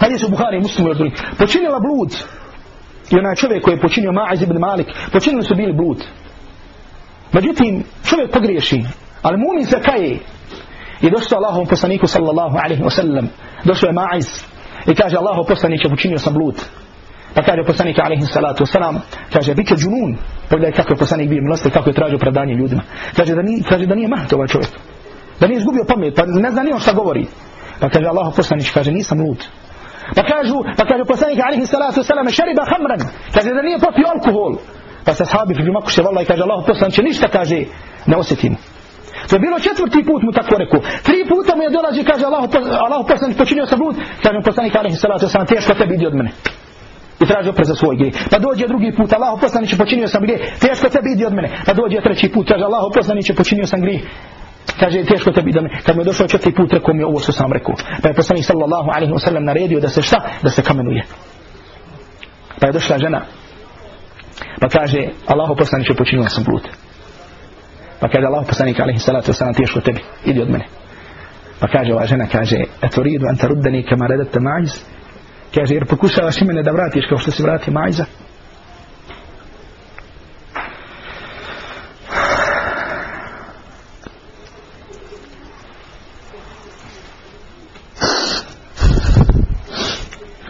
Hadis u Buhari i Muslimu drugi, Počinila blud. I onaj čovjek koji je počinio Ma'iz ibn Malik. Počinili su bili blud. Međutim, čovjek pogriješi. Ali mumin se kaje. I došao Allahom poslaniku sallallahu alaihi wa sallam. Došao je Ma'iz. I kaže Allahom poslaniće počinio sam blud. Pa kaže poslanik alaihi salatu wasalam. Kaže bit će džunun. Pogledaj kako je poslanik bio milosti. Kako je tražio predanje ljudima. Kaže da nije, kaže da nije mahto ovaj čovjek. Da nije izgubio pamet. Pa ne zna nije šta govori. Pa kaže Allahu poslanik Kaže nisam lud. Pa kažu, pa kaže poslanik alaihi salatu wasalam, šariba hamran, kaže da nije popio alkohol. Pa se sahabi primakuše valla i kaže Allah poslanik, ništa kaže, ne osjetimo. To je bilo četvrti put mu tako rekao. Tri puta mu je dolazi kaže Allah, Allah poslanik počinio sam blud, kaže poslanik alaihi salatu wasalam, teško tebi idi od mene. I traži oprez za svoj grijeh. Pa dođe drugi put, Allah poslaniće počinio sam grijeh, teško tebi idi od mene. Pa dođe treći put, kaže Allah poslaniće počinio sam grijeh, kaže teško tebi da me kad mu je došao četiri put rekao mi ovo što sam rekao. Pa je poslanik sallallahu alejhi ve sellem naredio da se šta? Da se kamenuje. Pa je došla žena. Pa kaže Allahu poslanice počinio sam blud. Pa kaže Allahu poslanik alejhi salatu vesselam teško tebi idi od mene. Pa kaže ova žena kaže eturidu an taruddani kama redete ma'iz kaže jer pokušavaš i mene da vratiš kao što se vrati majza.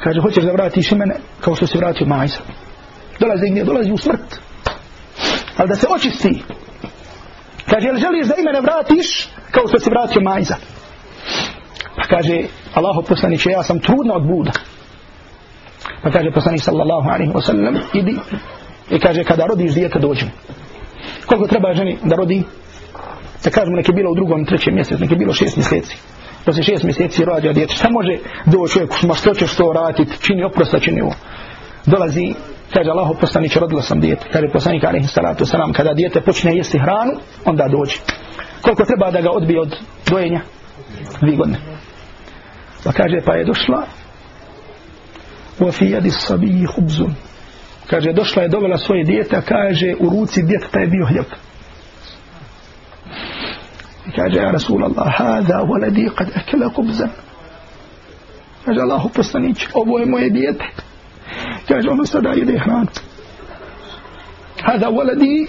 kaže hoćeš da vratiš i mene kao što se vratio majza? Dolazi gdje? Dolazi u smrt. Ali da se očisti? Kaže jel želiš da i mene vratiš kao što se vratio majza? Pa kaže Allaho poslaniće ja sam trudna od buda pa kaže poslanik sallallahu alaihi wa sallam idi i kaže kada rodiš dijete dođi. koliko treba ženi da rodi da kažemo neke bilo u drugom trećem mjesecu neke bilo šest mjeseci posle šest mjeseci rađa djete, šta može doći čovjek, ma što ćeš to raditi, čini oprosta, čini ovo. Dolazi, kaže Allah, poslanić, rodila sam djete, kaže poslanik, alaihi salatu salam, kada djete počne jesti hranu, onda dođe. Koliko treba da ga odbije od dojenja? Dvi godine. Pa kaže, pa je došla, u afijadi sabiji hubzun. Kaže, došla je, dovela svoje djete, kaže, u ruci djeteta je bio hljeb. I kaže ja Rasul Allah, hada waladi kad akela kubzan kaže Allahu poslanić ovo je moje dijete. Kaže ono sada jede hranu hada waladi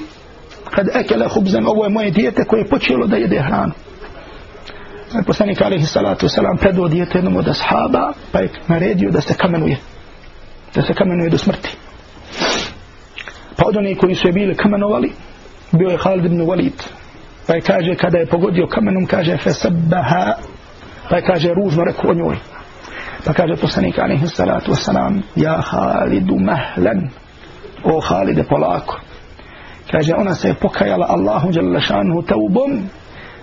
kad akela kubzan ovo je moje dijete koje je počelo da jede hranu poslanik alaihi salatu wasalam predao dijete jednom od ashaba pa je naredio da se kamenuje da se kamenuje do smrti. Pa od onih koji su je bili kamenovali bio je Khalid ibn Walid. Pa je kaže kada je pogodio kamenom kaže fesabbaha pa je kaže ružno rekao o njoj. Pa kaže poslanik alaihi salatu wasalam ja Khalidu mahlan o Khalide polako. Kaže ona se je pokajala Allahu Đalešanu teubom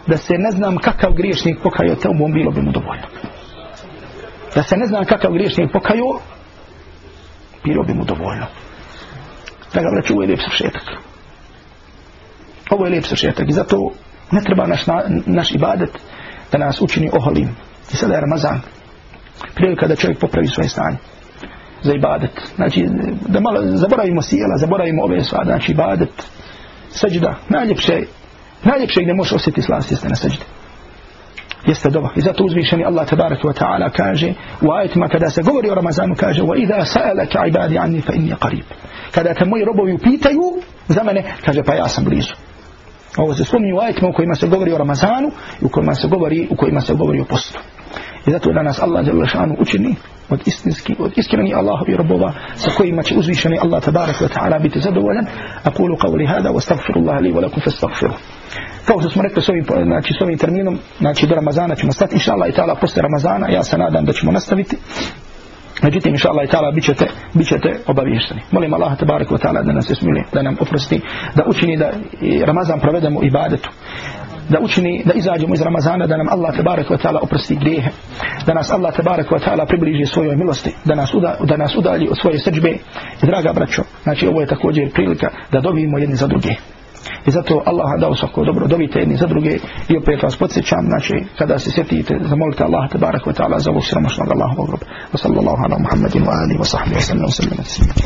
da se ne znam kakav griješnik pokajao teubom bilo bi mu dovoljno. Da se ne znam kakav griješnik pokajao bilo bi mu dovoljno. Da ga vraću ovo je lijep sršetak ovo je lijep sršetak i zato ne treba naš, naš ibadet da nas učini oholim. I sada je Ramazan. Prilika da čovjek popravi svoje stanje za ibadet. Znači, da malo zaboravimo sjela, zaboravimo ove sva, znači ibadet, seđda, najljepše, najljepše gdje možeš osjetiti slast jeste na seđde. Jeste doba. I zato uzvišeni Allah tabarak wa ta'ala kaže u ajetima kada se govori o Ramazanu kaže wa sa'alaka ibadi anni fa inni qarib. Kada te moji robovi upitaju za mene, kaže pa ja sam blizu. Ovo se spominje u ajetima u kojima se govori o Ramazanu i u kojima se govori, u kojima se govori o postu. I zato da nas Allah dželle šanu učini od istinski od iskreni Allahovi robova sa kojima će uzvišeni Allah tabarak ve taala biti zadovoljan. Aqulu qawli hada wa astaghfirullah li wa lakum fastaghfiru. Kao što smo rekli s ovim, znači, s ovim terminom, znači do Ramazana ćemo stati, inša Allah i ta'ala, posle Ramazana, ja se nadam da ćemo nastaviti. Međutim, inša Allah i ta'ala, bit ćete, bit ćete obavješteni. Molim Allah, tabarak wa ta'ala, da nas ismili, da nam oprosti, da učini da Ramazan provedemo ibadetu da učini da izađemo iz Ramazana da nam Allah tebarek ve taala oprosti grijehe da nas Allah tebarek ve taala približi svojoj milosti da nas uda, da nas udalji od svoje srdbe i draga braćo znači ovo je također prilika da dobijemo jedni za druge I zato Allah dao svako dobro, dobite jedni za druge i opet vas podsjećam, znači kada se sjetite, zamolite Allah tabarak wa ta'ala za ovog siromašnog Allahovog roba. Wa sallallahu ala Muhammedin wa alihi wa sahbihi wa sallam wa sallam.